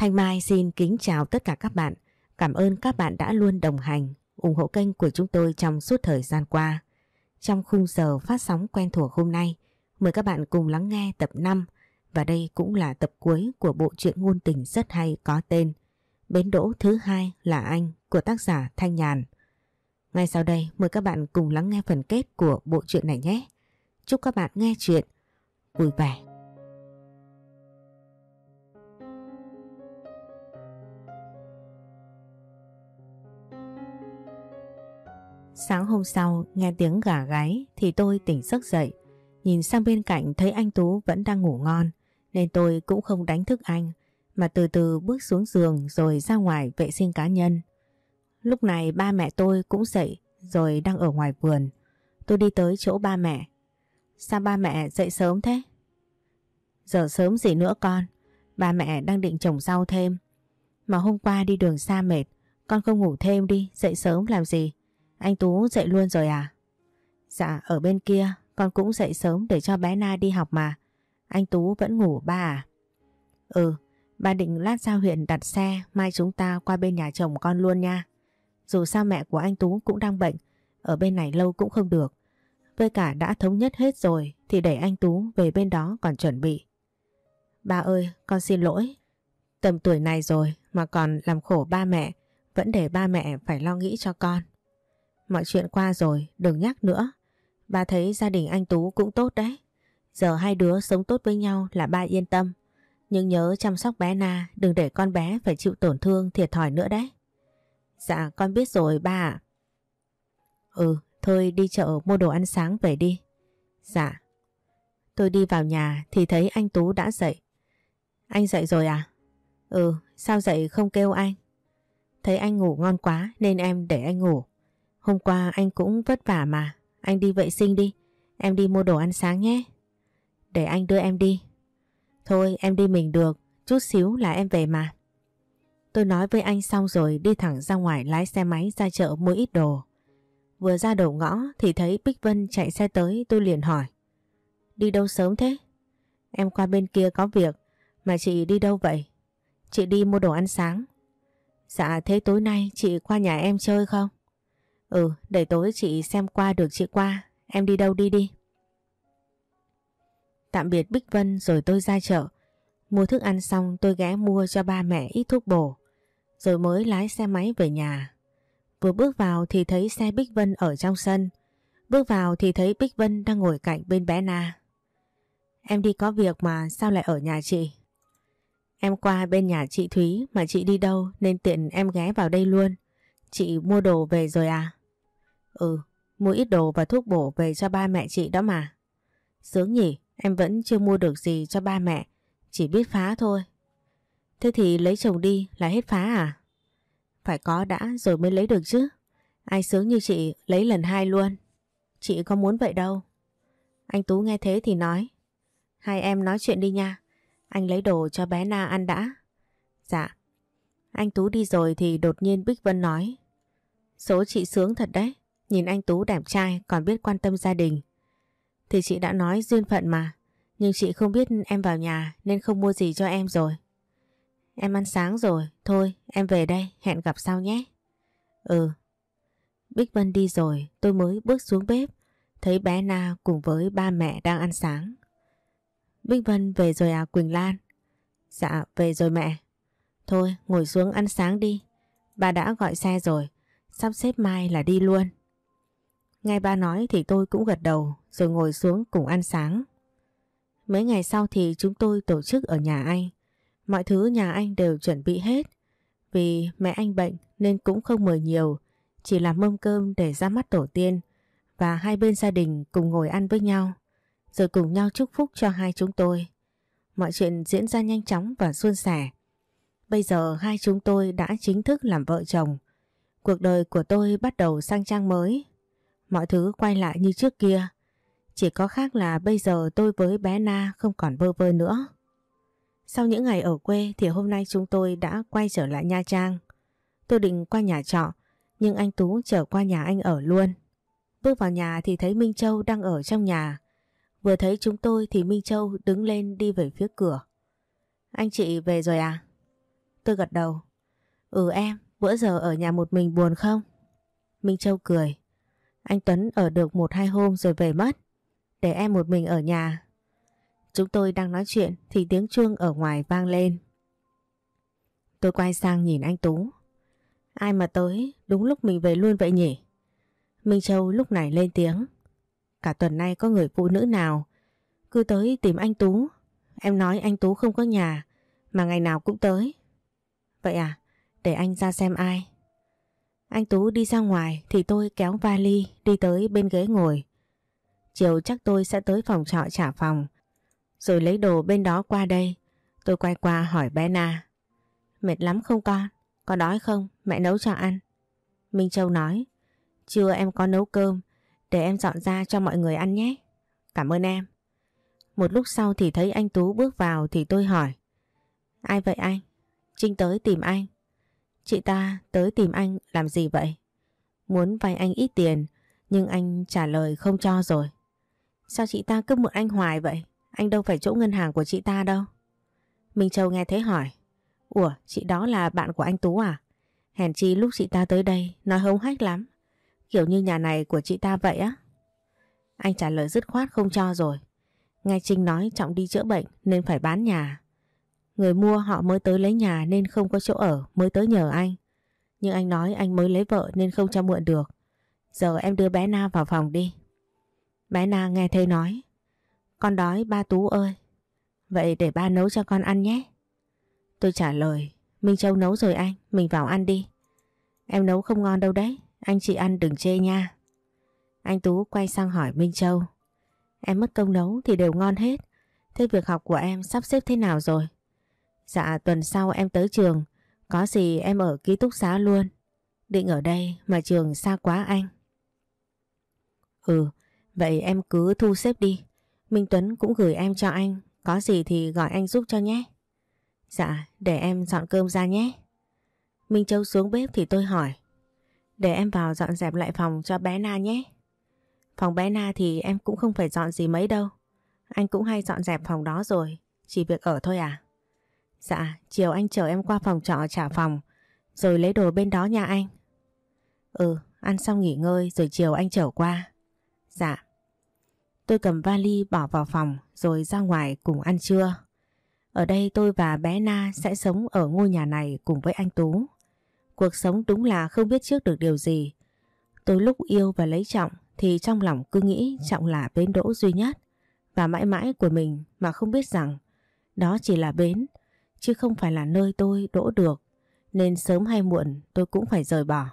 Thanh Mai xin kính chào tất cả các bạn. Cảm ơn các bạn đã luôn đồng hành, ủng hộ kênh của chúng tôi trong suốt thời gian qua. Trong khung giờ phát sóng quen thuộc hôm nay, mời các bạn cùng lắng nghe tập 5 và đây cũng là tập cuối của bộ truyện ngôn tình rất hay có tên Bến đỗ thứ hai là anh của tác giả Thanh Nhàn. Ngay sau đây mời các bạn cùng lắng nghe phần kết của bộ truyện này nhé. Chúc các bạn nghe chuyện vui vẻ. Sáng hôm sau nghe tiếng gà gáy thì tôi tỉnh giấc dậy. Nhìn sang bên cạnh thấy anh Tú vẫn đang ngủ ngon nên tôi cũng không đánh thức anh mà từ từ bước xuống giường rồi ra ngoài vệ sinh cá nhân. Lúc này ba mẹ tôi cũng dậy rồi đang ở ngoài vườn. Tôi đi tới chỗ ba mẹ. Sao ba mẹ dậy sớm thế? Giờ sớm gì nữa con? Ba mẹ đang định trồng rau thêm. Mà hôm qua đi đường xa mệt, con không ngủ thêm đi, dậy sớm làm gì? Anh Tú dậy luôn rồi à? Dạ, ở bên kia, con cũng dậy sớm để cho bé Na đi học mà. Anh Tú vẫn ngủ ba à? Ừ, ba định lát ra huyện đặt xe, mai chúng ta qua bên nhà chồng con luôn nha. Dù sao mẹ của anh Tú cũng đang bệnh, ở bên này lâu cũng không được. Với cả đã thống nhất hết rồi thì để anh Tú về bên đó còn chuẩn bị. Ba ơi, con xin lỗi. Tầm tuổi này rồi mà còn làm khổ ba mẹ, vẫn để ba mẹ phải lo nghĩ cho con. Mọi chuyện qua rồi, đừng nhắc nữa. Ba thấy gia đình anh Tú cũng tốt đấy. Giờ hai đứa sống tốt với nhau là ba yên tâm. Nhưng nhớ chăm sóc bé Na, đừng để con bé phải chịu tổn thương thiệt thòi nữa đấy. Dạ con biết rồi ba ạ. Ừ, thôi đi chợ mua đồ ăn sáng về đi. Dạ. Tôi đi vào nhà thì thấy anh Tú đã dậy. Anh dậy rồi à? Ừ, sao dậy không kêu anh? Thấy anh ngủ ngon quá nên em để anh ngủ. Hôm qua anh cũng vất vả mà. Anh đi vệ sinh đi. Em đi mua đồ ăn sáng nhé. Để anh đưa em đi. Thôi, em đi mình được. Chút xíu là em về mà. Tôi nói với anh xong rồi đi thẳng ra ngoài lái xe máy ra chợ mua ít đồ. Vừa ra đầu ngõ thì thấy Bích Vân chạy xe tới, tôi liền hỏi. Đi đâu sớm thế? Em qua bên kia có việc, mà chị đi đâu vậy? Chị đi mua đồ ăn sáng. Dạ thế tối nay chị qua nhà em chơi không? Ừ để tối chị xem qua được chị qua. Em đi đâu đi đi. Tạm biệt Bích Vân, rồi tôi ra chợ. Mua thức ăn xong, tôi ghé mua cho ba mẹ ít thuốc bổ, Rồi mới lái xe máy về nhà. Vừa bước vào thì thấy xe Bích Vân ở trong sân. Bước vào thì thấy Bích Vân đang ngồi cạnh bên bé Na. Em đi có việc mà sao lại ở nhà chị? Em qua bên nhà chị Thúy, mà chị đi đâu nên tiện em ghé vào đây luôn. Chị mua đồ về rồi à? Ừ, mua ít đồ và thuốc bổ về cho ba mẹ chị đó mà. Sướng nhỉ, em vẫn chưa mua được gì cho ba mẹ, chỉ biết phá thôi. Thế thì lấy chồng đi là hết phá à? Phải có đã rồi mới lấy được chứ. Ai sướng như chị lấy lần hai luôn. Chị có muốn vậy đâu. Anh Tú nghe thế thì nói. Hai em nói chuyện đi nha. Anh lấy đồ cho bé Na ăn đã. Dạ. Anh Tú đi rồi thì đột nhiên Bích Vân nói. Số chị sướng thật đấy. Nhìn anh Tú đẹp trai, còn biết quan tâm gia đình. Thì chị đã nói duyên phận mà. Nhưng chị không biết em vào nhà nên không mua gì cho em rồi. Em ăn sáng rồi. Thôi, em về đây, hẹn gặp sau nhé. Ừ. Bích Vân đi rồi, tôi mới bước xuống bếp. Thấy bé Na cùng với ba mẹ đang ăn sáng. Bích Vân về rồi à Quỳnh Lan? Dạ về rồi mẹ. Thôi, ngồi xuống ăn sáng đi. Bà đã gọi xe rồi. Sắp xếp mai là đi luôn. Nghe ba nói thì tôi cũng gật đầu rồi ngồi xuống cùng ăn sáng. Mấy ngày sau thì chúng tôi tổ chức ở nhà anh. Mọi thứ nhà anh đều chuẩn bị hết. Vì mẹ anh bệnh nên cũng không mời nhiều, chỉ làm mâm cơm để ra mắt tổ tiên và hai bên gia đình cùng ngồi ăn với nhau, rồi cùng nhau chúc phúc cho hai chúng tôi. Mọi chuyện diễn ra nhanh chóng và suôn sẻ. Bây giờ hai chúng tôi đã chính thức làm vợ chồng. Cuộc đời của tôi bắt đầu sang trang mới Mọi thứ quay lại như trước kia. Chỉ có khác là bây giờ tôi với bé Na không còn vơ vơ nữa. Sau những ngày ở quê thì hôm nay chúng tôi đã quay trở lại Nha Trang. Tôi định qua nhà trọ, nhưng anh Tú trở qua nhà anh ở luôn. Bước vào nhà thì thấy Minh Châu đang ở trong nhà. Vừa thấy chúng tôi thì Minh Châu đứng lên đi về phía cửa. Anh chị về rồi à? Tôi gật đầu. Ừ em, bữa giờ ở nhà một mình buồn không? Minh Châu cười. Anh Tuấn ở được một hai hôm rồi về mất. Để em một mình ở nhà. Chúng tôi đang nói chuyện thì tiếng chuông ở ngoài vang lên. Tôi quay sang nhìn anh Tú. Ai mà tới, đúng lúc mình về luôn vậy nhỉ? Minh Châu lúc này lên tiếng. Cả tuần nay có người phụ nữ nào cứ tới tìm anh Tú. Em nói anh Tú không có nhà, mà ngày nào cũng tới. Vậy à? Để anh ra xem ai. Anh Tú đi ra ngoài thì tôi kéo vali đi tới bên ghế ngồi. Chiều chắc tôi sẽ tới phòng trọ trả phòng. Rồi lấy đồ bên đó qua đây. Tôi quay qua hỏi bé Na. Mệt lắm không con? Có đói không? Mẹ nấu cho ăn. Minh Châu nói. Chưa em có nấu cơm. Để em dọn ra cho mọi người ăn nhé. Cảm ơn em. Một lúc sau thì thấy anh Tú bước vào thì tôi hỏi. Ai vậy anh? Trinh tới tìm anh. Chị ta tới tìm anh, làm gì vậy? Muốn vay anh ít tiền, nhưng anh trả lời không cho rồi. Sao chị ta cứ mượn anh hoài vậy? Anh đâu phải chỗ ngân hàng của chị ta đâu. Minh Châu nghe thế hỏi. Ủa, chị đó là bạn của anh Tú à? Hèn chi lúc chị ta tới đây nói hống hách lắm. Kiểu như nhà này của chị ta vậy á. Anh trả lời dứt khoát không cho rồi. Nghe Trinh nói Trọng đi chữa bệnh nên phải bán nhà. Người mua họ mới tới lấy nhà nên không có chỗ ở mới tới nhờ anh. Nhưng anh nói anh mới lấy vợ nên không cho mượn được. Giờ em đưa bé Na vào phòng đi. Bé Na nghe thầy nói. Con đói ba Tú ơi. Vậy để ba nấu cho con ăn nhé. Tôi trả lời. Minh Châu nấu rồi anh, mình vào ăn đi. Em nấu không ngon đâu đấy, anh chị ăn đừng chê nha. Anh Tú quay sang hỏi Minh Châu. Em mất công nấu thì đều ngon hết. Thế việc học của em sắp xếp thế nào rồi? Dạ tuần sau em tới trường, có gì em ở ký túc xá luôn. Định ở đây mà trường xa quá anh. Ừ, vậy em cứ thu xếp đi. Minh Tuấn cũng gửi em cho anh, có gì thì gọi anh giúp cho nhé. Dạ, để em dọn cơm ra nhé. Minh Châu xuống bếp thì tôi hỏi. Để em vào dọn dẹp lại phòng cho bé Na nhé. Phòng bé Na thì em cũng không phải dọn gì mấy đâu. Anh cũng hay dọn dẹp phòng đó rồi, chỉ việc ở thôi à? Dạ, chiều anh chở em qua phòng trọ trả phòng, rồi lấy đồ bên đó nha anh. Ừ, ăn xong nghỉ ngơi rồi chiều anh chở qua. Dạ. Tôi cầm vali bỏ vào phòng rồi ra ngoài cùng ăn trưa. Ở đây tôi và bé Na sẽ sống ở ngôi nhà này cùng với anh Tú. Cuộc sống đúng là không biết trước được điều gì. Tôi lúc yêu và lấy Trọng thì trong lòng cứ nghĩ Trọng là bến đỗ duy nhất và mãi mãi của mình mà không biết rằng đó chỉ là bến chứ không phải là nơi tôi đỗ được nên sớm hay muộn tôi cũng phải rời bỏ.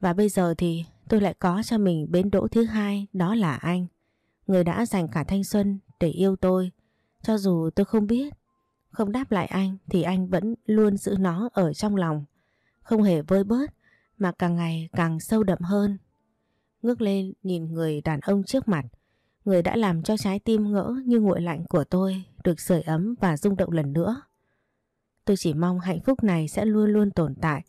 Và bây giờ thì tôi lại có cho mình bến đỗ thứ hai đó là anh, người đã dành cả thanh xuân để yêu tôi. Cho dù tôi không biết, không đáp lại anh thì anh vẫn luôn giữ nó ở trong lòng, không hề vơi bớt mà càng ngày càng sâu đậm hơn. Ngước lên nhìn người đàn ông trước mặt, người đã làm cho trái tim ngỡ như nguội lạnh của tôi được sưởi ấm và rung động lần nữa. Tôi chỉ mong hạnh phúc này sẽ luôn luôn tồn tại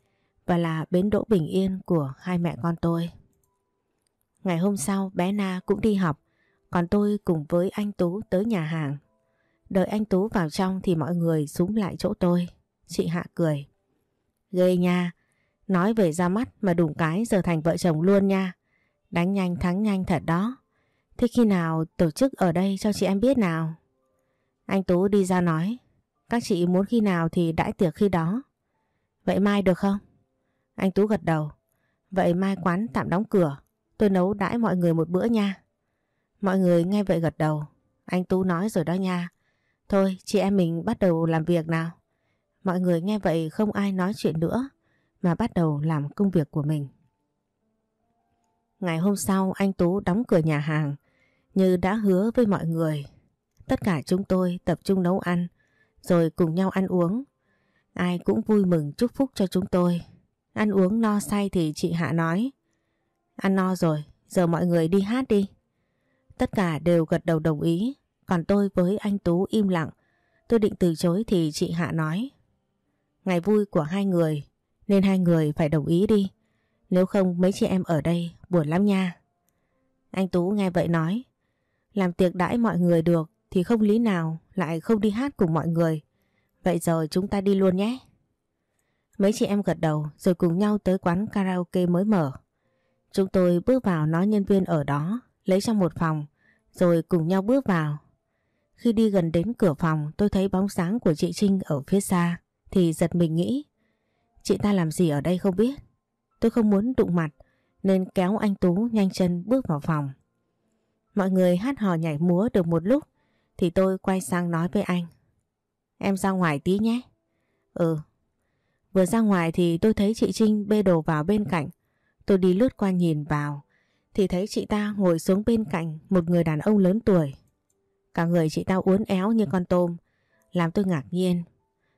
và là bến đỗ bình yên của hai mẹ con tôi. Ngày hôm sau bé Na cũng đi học, còn tôi cùng với anh Tú tới nhà hàng. Đợi anh Tú vào trong thì mọi người súng lại chỗ tôi. Chị Hạ cười. Ghê nha, nói về ra mắt mà đủng cái giờ thành vợ chồng luôn nha. Đánh nhanh thắng nhanh thật đó. Thế khi nào tổ chức ở đây cho chị em biết nào? Anh Tú đi ra nói. Các chị muốn khi nào thì đãi tiệc khi đó. Vậy mai được không? Anh Tú gật đầu. Vậy mai quán tạm đóng cửa. Tôi nấu đãi mọi người một bữa nha. Mọi người nghe vậy gật đầu. Anh Tú nói rồi đó nha. Thôi, chị em mình bắt đầu làm việc nào. Mọi người nghe vậy không ai nói chuyện nữa, mà bắt đầu làm công việc của mình. Ngày hôm sau, anh Tú đóng cửa nhà hàng, như đã hứa với mọi người. Tất cả chúng tôi tập trung nấu ăn rồi cùng nhau ăn uống. Ai cũng vui mừng chúc phúc cho chúng tôi. Ăn uống no say thì chị Hạ nói. Ăn no rồi, giờ mọi người đi hát đi. Tất cả đều gật đầu đồng ý, còn tôi với anh Tú im lặng. Tôi định từ chối thì chị Hạ nói. Ngày vui của hai người, nên hai người phải đồng ý đi. Nếu không mấy chị em ở đây buồn lắm nha. Anh Tú nghe vậy nói. Làm tiệc đãi mọi người được thì không lý nào lại không đi hát cùng mọi người. Vậy giờ chúng ta đi luôn nhé. Mấy chị em gật đầu rồi cùng nhau tới quán karaoke mới mở. Chúng tôi bước vào nói nhân viên ở đó, lấy trong một phòng, rồi cùng nhau bước vào. Khi đi gần đến cửa phòng tôi thấy bóng sáng của chị Trinh ở phía xa, thì giật mình nghĩ. Chị ta làm gì ở đây không biết. Tôi không muốn đụng mặt, nên kéo anh Tú nhanh chân bước vào phòng. Mọi người hát hò nhảy múa được một lúc, thì tôi quay sang nói với anh. Em ra ngoài tí nhé. Ừ. Vừa ra ngoài thì tôi thấy chị Trinh bê đồ vào bên cạnh. Tôi đi lướt qua nhìn vào thì thấy chị ta ngồi xuống bên cạnh một người đàn ông lớn tuổi. Cả người chị ta uốn éo như con tôm, làm tôi ngạc nhiên.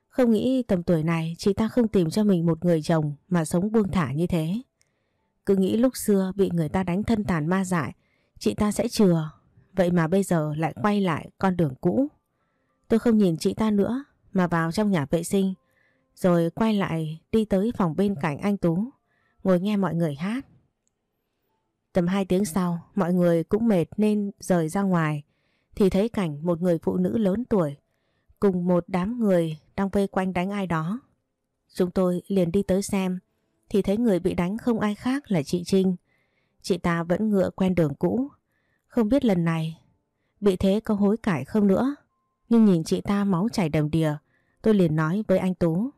Không nghĩ tầm tuổi này chị ta không tìm cho mình một người chồng mà sống buông thả như thế. Cứ nghĩ lúc xưa bị người ta đánh thân tàn ma dại, chị ta sẽ chừa. Vậy mà bây giờ lại quay lại con đường cũ. Tôi không nhìn chị ta nữa mà vào trong nhà vệ sinh rồi quay lại đi tới phòng bên cạnh anh Tú ngồi nghe mọi người hát. Tầm 2 tiếng sau mọi người cũng mệt nên rời ra ngoài thì thấy cảnh một người phụ nữ lớn tuổi cùng một đám người đang vây quanh đánh ai đó. Chúng tôi liền đi tới xem thì thấy người bị đánh không ai khác là chị Trinh. Chị ta vẫn ngựa quen đường cũ. Không biết lần này bị thế có hối cải không nữa. Nhưng nhìn chị ta máu chảy đầm đìa, tôi liền nói với anh Tú.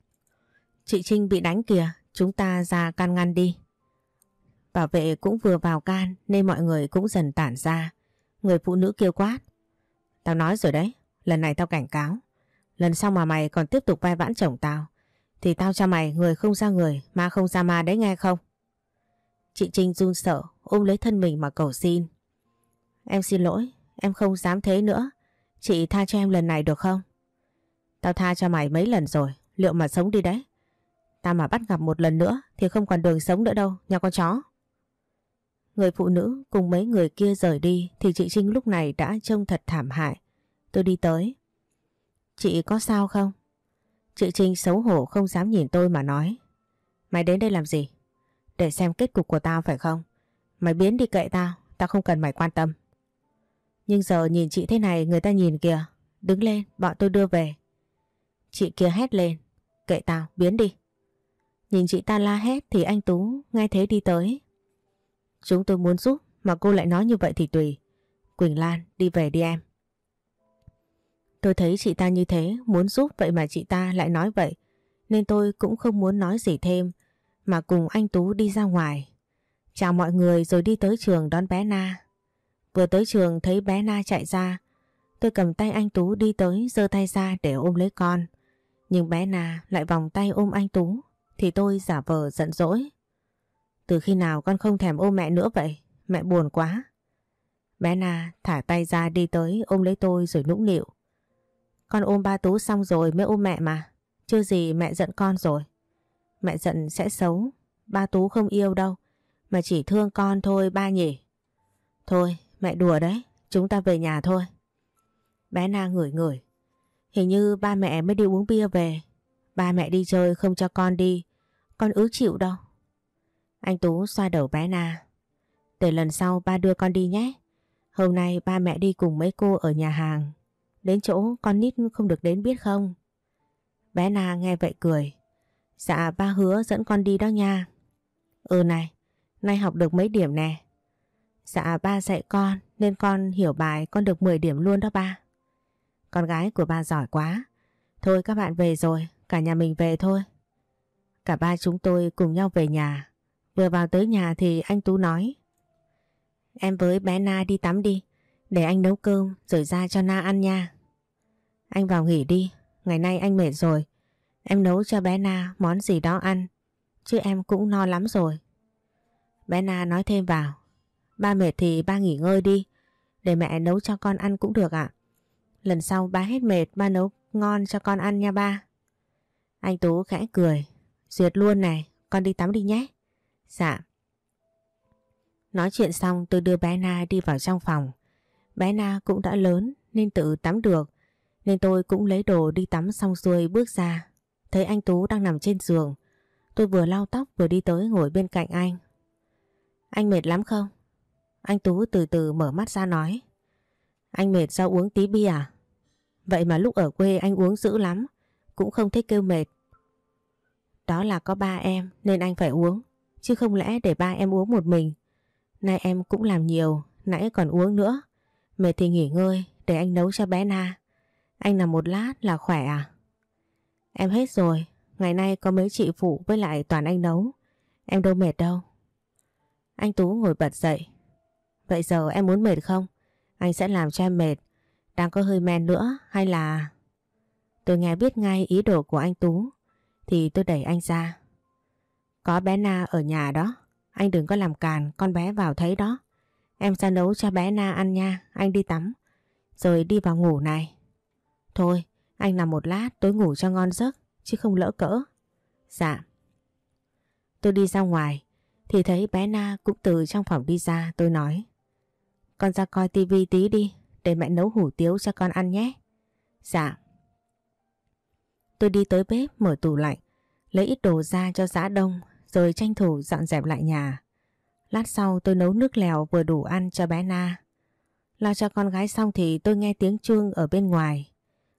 Chị Trinh bị đánh kìa, chúng ta ra can ngăn đi. Bảo vệ cũng vừa vào can nên mọi người cũng dần tản ra. Người phụ nữ kêu quát. Tao nói rồi đấy, lần này tao cảnh cáo. Lần sau mà mày còn tiếp tục vai vãn chồng tao, thì tao cho mày người không ra người, ma không ra ma đấy nghe không? Chị Trinh run sợ, ôm lấy thân mình mà cầu xin. Em xin lỗi, em không dám thế nữa. Chị tha cho em lần này được không? Tao tha cho mày mấy lần rồi, liệu mà sống đi đấy? Tao mà bắt gặp một lần nữa thì không còn đường sống nữa đâu, nha con chó. Người phụ nữ cùng mấy người kia rời đi thì chị Trinh lúc này đã trông thật thảm hại. Tôi đi tới. Chị có sao không? Chị Trinh xấu hổ không dám nhìn tôi mà nói. Mày đến đây làm gì? Để xem kết cục của tao phải không? Mày biến đi kệ tao, tao không cần mày quan tâm. Nhưng giờ nhìn chị thế này người ta nhìn kìa. Đứng lên, bọn tôi đưa về. Chị kia hét lên. Kệ tao, biến đi. Nhìn chị ta la hét thì anh Tú nghe thế đi tới. Chúng tôi muốn giúp mà cô lại nói như vậy thì tùy. Quỳnh Lan đi về đi em. Tôi thấy chị ta như thế muốn giúp vậy mà chị ta lại nói vậy. Nên tôi cũng không muốn nói gì thêm mà cùng anh Tú đi ra ngoài. Chào mọi người rồi đi tới trường đón bé Na. Vừa tới trường thấy bé Na chạy ra. Tôi cầm tay anh Tú đi tới giơ tay ra để ôm lấy con. Nhưng bé Na lại vòng tay ôm anh Tú, thì tôi giả vờ giận dỗi. Từ khi nào con không thèm ôm mẹ nữa vậy? Mẹ buồn quá. Bé Na thả tay ra đi tới ôm lấy tôi rồi nũng nịu. Con ôm ba Tú xong rồi mới ôm mẹ mà. Chưa gì mẹ giận con rồi. Mẹ giận sẽ xấu. Ba Tú không yêu đâu. Mà chỉ thương con thôi ba nhỉ. Thôi mẹ đùa đấy. Chúng ta về nhà thôi. Bé Na ngửi ngửi. Hình như ba mẹ mới đi uống bia về. Ba mẹ đi chơi không cho con đi. Con ứ chịu đâu. Anh Tú xoa đầu bé Na. Để lần sau ba đưa con đi nhé. Hôm nay ba mẹ đi cùng mấy cô ở nhà hàng. Đến chỗ con nít không được đến biết không? Bé Na nghe vậy cười. Dạ ba hứa dẫn con đi đó nha. Ừ này, nay học được mấy điểm nè. Dạ ba dạy con nên con hiểu bài con được 10 điểm luôn đó ba. Con gái của ba giỏi quá. Thôi các bạn về rồi, cả nhà mình về thôi. Cả ba chúng tôi cùng nhau về nhà. Vừa vào tới nhà thì anh Tú nói. Em với bé Na đi tắm đi. Để anh nấu cơm rồi ra cho Na ăn nha. Anh vào nghỉ đi. Ngày nay anh mệt rồi. Em nấu cho bé Na món gì đó ăn. Chứ em cũng no lắm rồi. Bé Na nói thêm vào. Ba mệt thì ba nghỉ ngơi đi. Để mẹ nấu cho con ăn cũng được ạ. Lần sau ba hết mệt ba nấu ngon cho con ăn nha ba. Anh Tú khẽ cười. Duyệt luôn này, con đi tắm đi nhé. Dạ. Nói chuyện xong tôi đưa bé Na đi vào trong phòng. Bé Na cũng đã lớn nên tự tắm được. Nên tôi cũng lấy đồ đi tắm xong xuôi bước ra. Thấy anh Tú đang nằm trên giường. Tôi vừa lau tóc vừa đi tới ngồi bên cạnh anh. Anh mệt lắm không? Anh Tú từ từ mở mắt ra nói. Anh mệt sao uống tí bia à? Vậy mà lúc ở quê anh uống dữ lắm. Cũng không thích kêu mệt. Đó là có ba em nên anh phải uống. Chứ không lẽ để ba em uống một mình. Nay em cũng làm nhiều, nãy còn uống nữa. Mệt thì nghỉ ngơi để anh nấu cho bé Na. Anh nằm một lát là khỏe à? Em hết rồi, ngày nay có mấy chị phụ với lại toàn anh nấu. Em đâu mệt đâu. Anh Tú ngồi bật dậy. Vậy giờ em muốn mệt không? Anh sẽ làm cho em mệt. Đang có hơi men nữa hay là... Tôi nghe biết ngay ý đồ của anh Tú. Thì tôi đẩy anh ra. Có bé Na ở nhà đó. Anh đừng có làm càn con bé vào thấy đó. Em ra nấu cho bé Na ăn nha. Anh đi tắm. Rồi đi vào ngủ này. Thôi, anh nằm một lát tối ngủ cho ngon giấc. Chứ không lỡ cỡ. Dạ. Tôi đi ra ngoài. Thì thấy bé Na cũng từ trong phòng đi ra. Tôi nói. Con ra coi tivi tí đi. Để mẹ nấu hủ tiếu cho con ăn nhé. Dạ. Tôi đi tới bếp, mở tủ lạnh. Lấy ít đồ ra cho giã đông, rồi tranh thủ dọn dẹp lại nhà. Lát sau tôi nấu nước lèo vừa đủ ăn cho bé Na. Lo cho con gái xong thì tôi nghe tiếng chuông ở bên ngoài.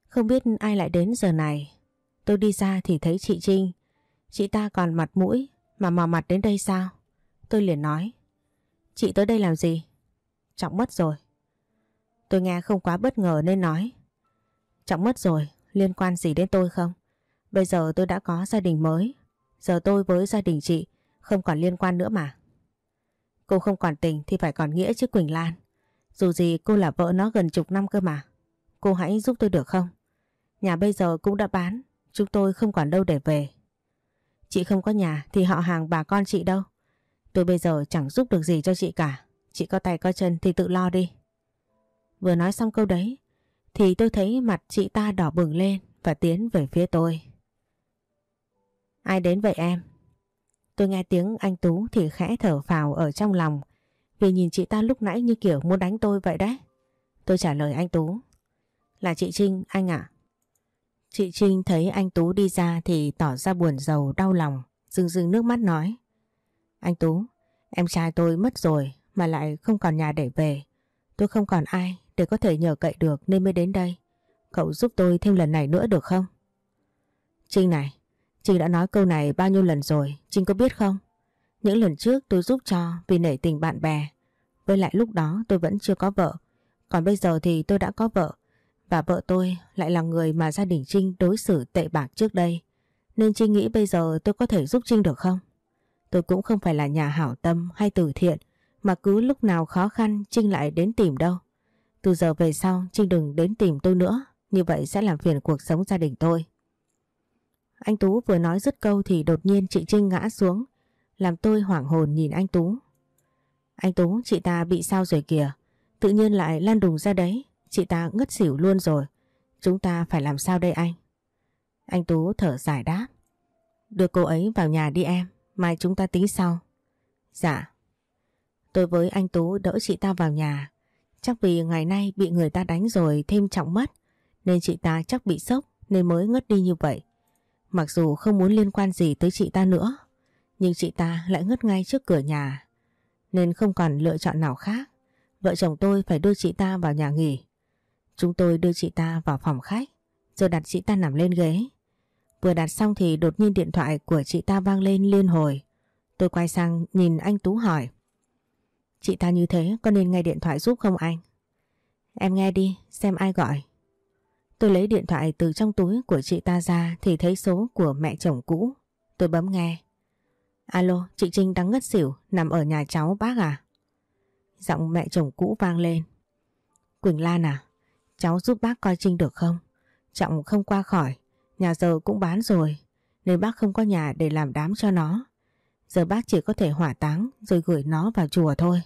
Không biết ai lại đến giờ này. Tôi đi ra thì thấy chị Trinh. Chị ta còn mặt mũi, mà mò mặt đến đây sao? Tôi liền nói. Chị tới đây làm gì? Trọng mất rồi. Tôi nghe không quá bất ngờ nên nói. Trọng mất rồi, liên quan gì đến tôi không? Bây giờ tôi đã có gia đình mới Giờ tôi với gia đình chị không còn liên quan nữa mà. Cô không còn tình thì phải còn nghĩa chứ Quỳnh Lan. Dù gì cô là vợ nó gần chục năm cơ mà. Cô hãy giúp tôi được không? Nhà bây giờ cũng đã bán, chúng tôi không còn đâu để về. Chị không có nhà thì họ hàng bà con chị đâu. Tôi bây giờ chẳng giúp được gì cho chị cả. Chị có tay có chân thì tự lo đi. Vừa nói xong câu đấy thì tôi thấy mặt chị ta đỏ bừng lên và tiến về phía tôi. Ai đến vậy em? Tôi nghe tiếng anh Tú thì khẽ thở phào ở trong lòng vì nhìn chị ta lúc nãy như kiểu muốn đánh tôi vậy đấy. Tôi trả lời anh Tú. Là chị Trinh, anh ạ. Chị Trinh thấy anh Tú đi ra thì tỏ ra buồn giàu đau lòng, rưng rưng nước mắt nói. Anh Tú, em trai tôi mất rồi mà lại không còn nhà để về. Tôi không còn ai để có thể nhờ cậy được nên mới đến đây. Cậu giúp tôi thêm lần này nữa được không? Trinh này, Trinh đã nói câu này bao nhiêu lần rồi, Trinh có biết không? Những lần trước tôi giúp cho vì nể tình bạn bè. Với lại lúc đó tôi vẫn chưa có vợ. Còn bây giờ thì tôi đã có vợ. Và vợ tôi lại là người mà gia đình Trinh đối xử tệ bạc trước đây. Nên Trinh nghĩ bây giờ tôi có thể giúp Trinh được không? Tôi cũng không phải là nhà hảo tâm hay từ thiện mà cứ lúc nào khó khăn Trinh lại đến tìm đâu. Từ giờ về sau Trinh đừng đến tìm tôi nữa. Như vậy sẽ làm phiền cuộc sống gia đình tôi. Anh Tú vừa nói dứt câu thì đột nhiên chị Trinh ngã xuống, làm tôi hoảng hồn nhìn anh Tú. Anh Tú, chị ta bị sao rồi kìa, tự nhiên lại lan đùng ra đấy, chị ta ngất xỉu luôn rồi. Chúng ta phải làm sao đây anh? Anh Tú thở dài đáp. Đưa cô ấy vào nhà đi em, mai chúng ta tính sau. Dạ. Tôi với anh Tú đỡ chị ta vào nhà. Chắc vì ngày nay bị người ta đánh rồi thêm trọng mất, nên chị ta chắc bị sốc nên mới ngất đi như vậy. Mặc dù không muốn liên quan gì tới chị ta nữa, nhưng chị ta lại ngất ngay trước cửa nhà, nên không còn lựa chọn nào khác. Vợ chồng tôi phải đưa chị ta vào nhà nghỉ. Chúng tôi đưa chị ta vào phòng khách, rồi đặt chị ta nằm lên ghế. Vừa đặt xong thì đột nhiên điện thoại của chị ta vang lên liên hồi. Tôi quay sang nhìn anh Tú hỏi. Chị ta như thế có nên nghe điện thoại giúp không anh? Em nghe đi, xem ai gọi. Tôi lấy điện thoại từ trong túi của chị ta ra thì thấy số của mẹ chồng cũ. Tôi bấm nghe. Alo, chị Trinh đang ngất xỉu, nằm ở nhà cháu bác à? Giọng mẹ chồng cũ vang lên. Quỳnh Lan à, cháu giúp bác coi Trinh được không? Trọng không qua khỏi, nhà giờ cũng bán rồi, nên bác không có nhà để làm đám cho nó. Giờ bác chỉ có thể hỏa táng rồi gửi nó vào chùa thôi.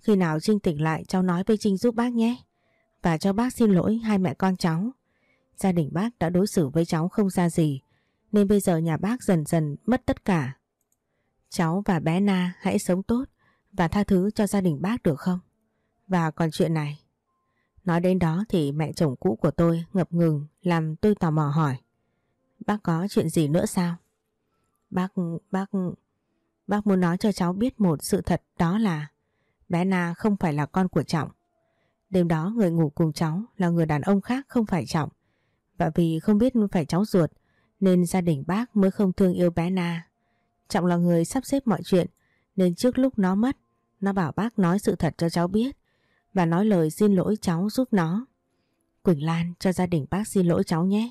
Khi nào Trinh tỉnh lại cháu nói với Trinh giúp bác nhé. Và cho bác xin lỗi hai mẹ con cháu. Gia đình bác đã đối xử với cháu không ra gì nên bây giờ nhà bác dần dần mất tất cả. Cháu và bé Na hãy sống tốt và tha thứ cho gia đình bác được không? Và còn chuyện này. Nói đến đó thì mẹ chồng cũ của tôi ngập ngừng làm tôi tò mò hỏi. Bác có chuyện gì nữa sao? Bác, bác, bác muốn nói cho cháu biết một sự thật, đó là bé Na không phải là con của Trọng. Đêm đó người ngủ cùng cháu là người đàn ông khác không phải Trọng. Và vì không biết phải cháu ruột, nên gia đình bác mới không thương yêu bé Na. Trọng là người sắp xếp mọi chuyện, nên trước lúc nó mất, nó bảo bác nói sự thật cho cháu biết và nói lời xin lỗi cháu giúp nó. Quỳnh Lan cho gia đình bác xin lỗi cháu nhé.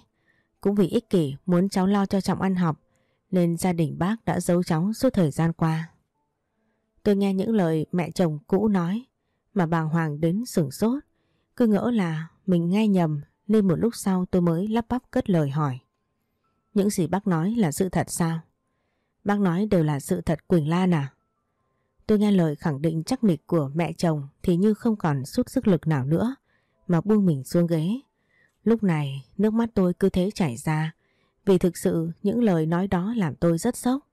Cũng vì ích kỷ muốn cháu lo cho Trọng ăn học nên gia đình bác đã giấu cháu suốt thời gian qua. Tôi nghe những lời mẹ chồng cũ nói, mà bàng hoàng đến sửng sốt. Cứ ngỡ là mình nghe nhầm, nên một lúc sau tôi mới lắp bắp cất lời hỏi. Những gì bác nói là sự thật sao? Bác nói đều là sự thật Quỳnh Lan à? Tôi nghe lời khẳng định chắc nịch của mẹ chồng thì như không còn chút sức lực nào nữa, mà buông mình xuống ghế. Lúc này, nước mắt tôi cứ thế chảy ra vì thực sự, những lời nói đó làm tôi rất sốc.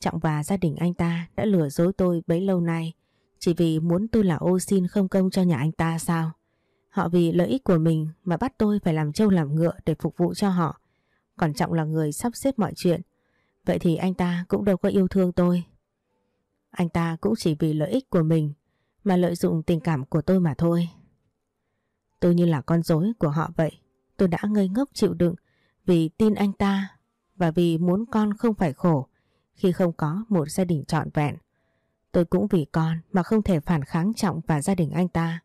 Trọng và gia đình anh ta đã lừa dối tôi bấy lâu nay chỉ vì muốn tôi là ô xin không công cho nhà anh ta sao? Họ vì lợi ích của mình mà bắt tôi phải làm trâu làm ngựa để phục vụ cho họ. Còn Trọng là người sắp xếp mọi chuyện. Vậy thì anh ta cũng đâu có yêu thương tôi. Anh ta cũng chỉ vì lợi ích của mình mà lợi dụng tình cảm của tôi mà thôi. Tôi như là con rối của họ vậy. Tôi đã ngây ngốc chịu đựng vì tin anh ta và vì muốn con không phải khổ khi không có một gia đình trọn vẹn. Tôi cũng vì con mà không thể phản kháng Trọng và gia đình anh ta,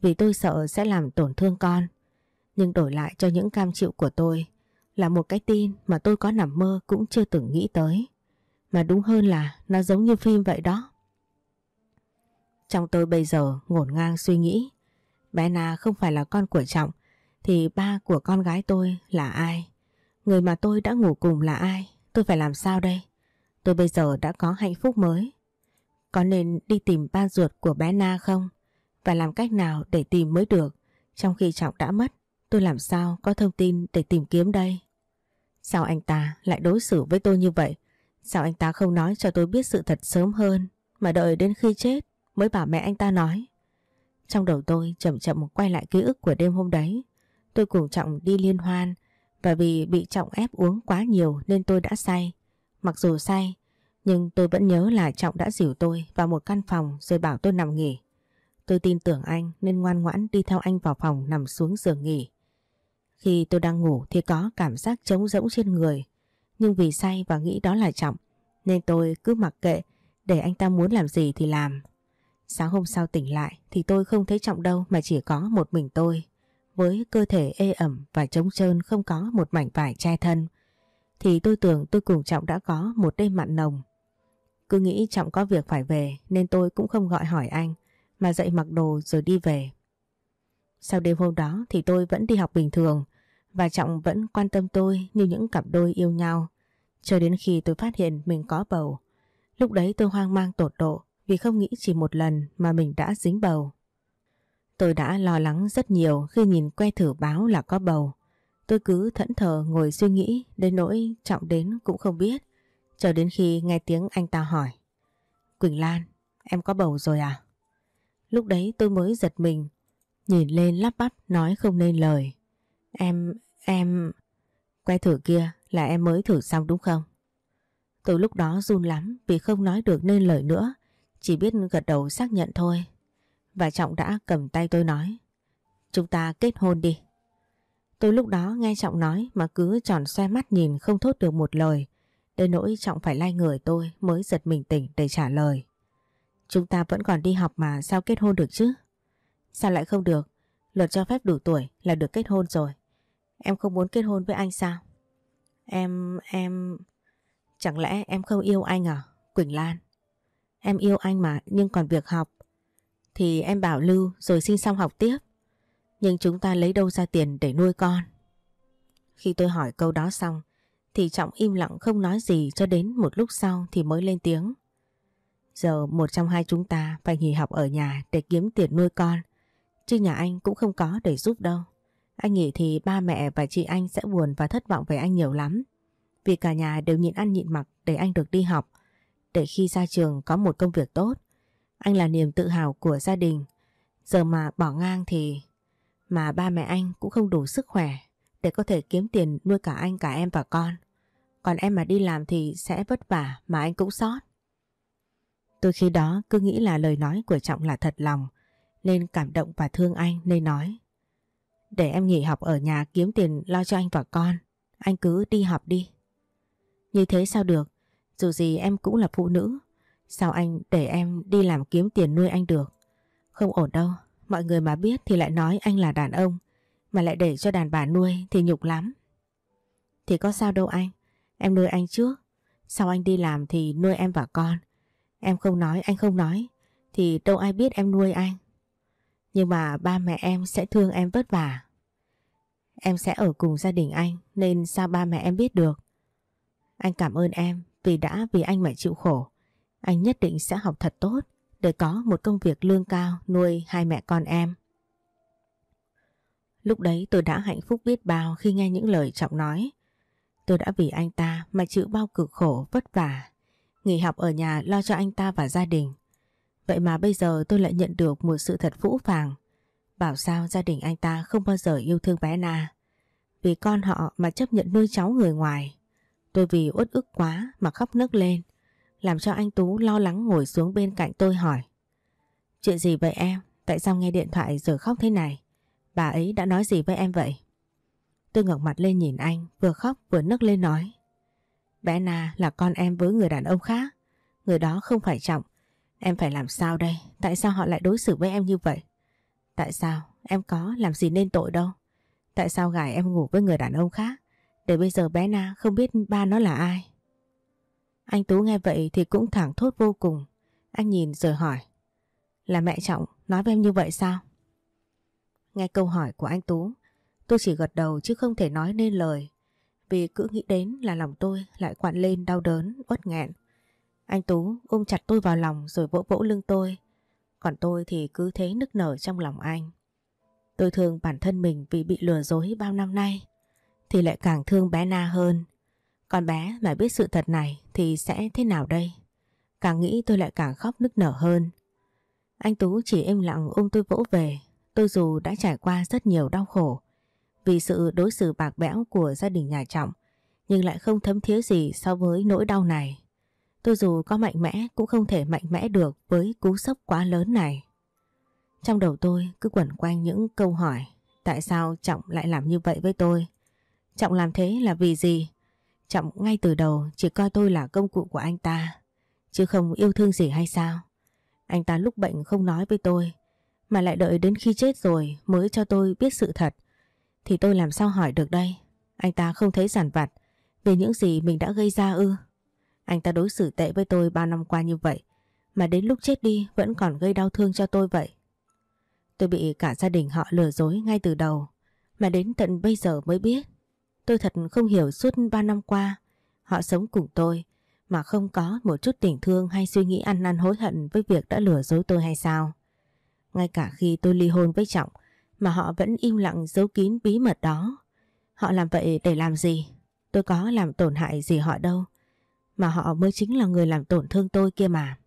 vì tôi sợ sẽ làm tổn thương con. Nhưng đổi lại cho những cam chịu của tôi là một cái tin mà tôi có nằm mơ cũng chưa từng nghĩ tới. Mà đúng hơn là nó giống như phim vậy đó. Trong tôi bây giờ ngổn ngang suy nghĩ, Bé Na không phải là con của Trọng thì ba của con gái tôi là ai? Người mà tôi đã ngủ cùng là ai? Tôi phải làm sao đây? Tôi bây giờ đã có hạnh phúc mới. Có nên đi tìm ba ruột của bé Na không? Và làm cách nào để tìm mới được? Trong khi Trọng đã mất, tôi làm sao có thông tin để tìm kiếm đây? Sao anh ta lại đối xử với tôi như vậy? Sao anh ta không nói cho tôi biết sự thật sớm hơn mà đợi đến khi chết mới bảo mẹ anh ta nói? Trong đầu tôi chậm chậm quay lại ký ức của đêm hôm đấy. Tôi cùng Trọng đi liên hoan và vì bị Trọng ép uống quá nhiều nên tôi đã say. Mặc dù say, nhưng tôi vẫn nhớ là Trọng đã dìu tôi vào một căn phòng rồi bảo tôi nằm nghỉ. Tôi tin tưởng anh nên ngoan ngoãn đi theo anh vào phòng nằm xuống giường nghỉ. Khi tôi đang ngủ thì có cảm giác trống rỗng trên người. Nhưng vì say và nghĩ đó là Trọng nên tôi cứ mặc kệ để anh ta muốn làm gì thì làm. Sáng hôm sau tỉnh lại thì tôi không thấy Trọng đâu mà chỉ có một mình tôi. Với cơ thể ê ẩm và trống trơn không có một mảnh vải che thân. Thì tôi tưởng tôi cùng Trọng đã có một đêm mặn nồng. Cứ nghĩ Trọng có việc phải về, nên tôi cũng không gọi hỏi anh, mà dậy mặc đồ rồi đi về. Sau đêm hôm đó thì tôi vẫn đi học bình thường, và Trọng vẫn quan tâm tôi như những cặp đôi yêu nhau. Cho đến khi tôi phát hiện mình có bầu. Lúc đấy tôi hoang mang tột độ vì không nghĩ chỉ một lần mà mình đã dính bầu. Tôi đã lo lắng rất nhiều khi nhìn que thử báo là có bầu. Tôi cứ thẫn thờ ngồi suy nghĩ đến nỗi trọng đến cũng không biết. Chờ đến khi nghe tiếng anh ta hỏi. Quỳnh Lan, em có bầu rồi à? Lúc đấy tôi mới giật mình, nhìn lên lắp bắp nói không nên lời. Em, em... Que thử kia là em mới thử xong đúng không? Từ lúc đó run lắm vì không nói được nên lời nữa chỉ biết gật đầu xác nhận thôi. Và Trọng đã cầm tay tôi nói. Chúng ta kết hôn đi. Tôi lúc đó nghe Trọng nói mà cứ tròn xoe mắt nhìn không thốt được một lời. Đến nỗi Trọng phải lay người tôi mới giật mình tỉnh để trả lời. Chúng ta vẫn còn đi học mà sao kết hôn được chứ? Sao lại không được? Luật cho phép đủ tuổi là được kết hôn rồi. Em không muốn kết hôn với anh sao? Em, em... Chẳng lẽ em không yêu anh à? Quỳnh Lan. Em yêu anh mà nhưng còn việc học thì em bảo lưu rồi xin xong học tiếp. Nhưng chúng ta lấy đâu ra tiền để nuôi con? Khi tôi hỏi câu đó xong, thì Trọng im lặng không nói gì cho đến một lúc sau thì mới lên tiếng. Giờ một trong hai chúng ta phải nghỉ học ở nhà để kiếm tiền nuôi con. Chứ nhà anh cũng không có để giúp đâu. Anh nghĩ thì ba mẹ và chị anh sẽ buồn và thất vọng về anh nhiều lắm. Vì cả nhà đều nhịn ăn nhịn mặc để anh được đi học, để khi ra trường có một công việc tốt. Anh là niềm tự hào của gia đình. Giờ mà bỏ ngang thì... Mà ba mẹ anh cũng không đủ sức khỏe để có thể kiếm tiền nuôi cả anh cả em và con. Còn em mà đi làm thì sẽ vất vả mà anh cũng sót. Tôi khi đó cứ nghĩ là lời nói của Trọng là thật lòng nên cảm động và thương anh nên nói. Để em nghỉ học ở nhà kiếm tiền lo cho anh và con. anh cứ đi học đi. Như thế sao được, dù gì em cũng là phụ nữ. Sao anh để em đi làm kiếm tiền nuôi anh được? Không ổn đâu, mọi người mà biết thì lại nói anh là đàn ông, mà lại để cho đàn bà nuôi thì nhục lắm. Thì có sao đâu anh, em nuôi anh trước, sau anh đi làm thì nuôi em và con. Em không nói, anh không nói, thì đâu ai biết em nuôi anh. Nhưng mà ba mẹ em sẽ thương em vất vả. Em sẽ ở cùng gia đình anh nên sao ba mẹ em biết được. Anh cảm ơn em vì đã vì anh mà chịu khổ. Anh nhất định sẽ học thật tốt để có một công việc lương cao nuôi hai mẹ con em. Lúc đấy tôi đã hạnh phúc biết bao khi nghe những lời Trọng nói. Tôi đã vì anh ta mà chịu bao cực khổ vất vả, nghỉ học ở nhà lo cho anh ta và gia đình. Vậy mà bây giờ tôi lại nhận được một sự thật phũ phàng. Bảo sao gia đình anh ta không bao giờ yêu thương bé Na. Vì con họ mà chấp nhận nuôi cháu người ngoài. Tôi vì uất ức quá mà khóc nức lên. Làm cho anh Tú lo lắng ngồi xuống bên cạnh tôi hỏi. Chuyện gì vậy em? Tại sao nghe điện thoại rồi khóc thế này? Bà ấy đã nói gì với em vậy? Tôi ngẩng mặt lên nhìn anh, vừa khóc vừa nức lên nói. Bé Na là con em với người đàn ông khác. Người đó không phải trọng. Em phải làm sao đây? Tại sao họ lại đối xử với em như vậy? Tại sao? Em có làm gì nên tội đâu. Tại sao gái em ngủ với người đàn ông khác? Để bây giờ bé Na không biết ba nó là ai. Anh Tú nghe vậy thì cũng thẳng thốt vô cùng. Anh nhìn rồi hỏi. Là mẹ Trọng nói với em như vậy sao? Nghe câu hỏi của anh Tú, tôi chỉ gật đầu chứ không thể nói nên lời. Vì cứ nghĩ đến là lòng tôi lại quặn lên đau đớn, uất nghẹn. Anh Tú ôm chặt tôi vào lòng rồi vỗ vỗ lưng tôi. Còn tôi thì cứ thế nức nở trong lòng anh. Tôi thương bản thân mình vì bị lừa dối bao năm nay. Thì lại càng thương bé Na hơn. Con bé mà biết sự thật này thì sẽ thế nào đây? Càng nghĩ tôi lại càng khóc nức nở hơn. Anh Tú chỉ im lặng ôm tôi vỗ về. Tôi dù đã trải qua rất nhiều đau khổ vì sự đối xử bạc bẽo của gia đình nhà Trọng, nhưng lại không thấm thía gì so với nỗi đau này. Tôi dù có mạnh mẽ cũng không thể mạnh mẽ được với cú sốc quá lớn này. Trong đầu tôi cứ quẩn quanh những câu hỏi, tại sao Trọng lại làm như vậy với tôi. Trọng làm thế là vì gì? Trọng ngay từ đầu chỉ coi tôi là công cụ của anh ta, chứ không yêu thương gì hay sao? Anh ta lúc bệnh không nói với tôi, mà lại đợi đến khi chết rồi mới cho tôi biết sự thật thì tôi làm sao hỏi được đây? Anh ta không thấy giản vặt về những gì mình đã gây ra ư? Anh ta đối xử tệ với tôi bao năm qua như vậy, mà đến lúc chết đi vẫn còn gây đau thương cho tôi vậy. Tôi bị cả gia đình họ lừa dối ngay từ đầu, mà đến tận bây giờ mới biết. Tôi thật không hiểu suốt ba năm qua họ sống cùng tôi mà không có một chút tình thương hay suy nghĩ ăn năn hối hận với việc đã lừa dối tôi hay sao. Ngay cả khi tôi ly hôn với Trọng mà họ vẫn im lặng giấu kín bí mật đó. Họ làm vậy để làm gì? Tôi có làm tổn hại gì họ đâu. Mà họ mới chính là người làm tổn thương tôi kia mà.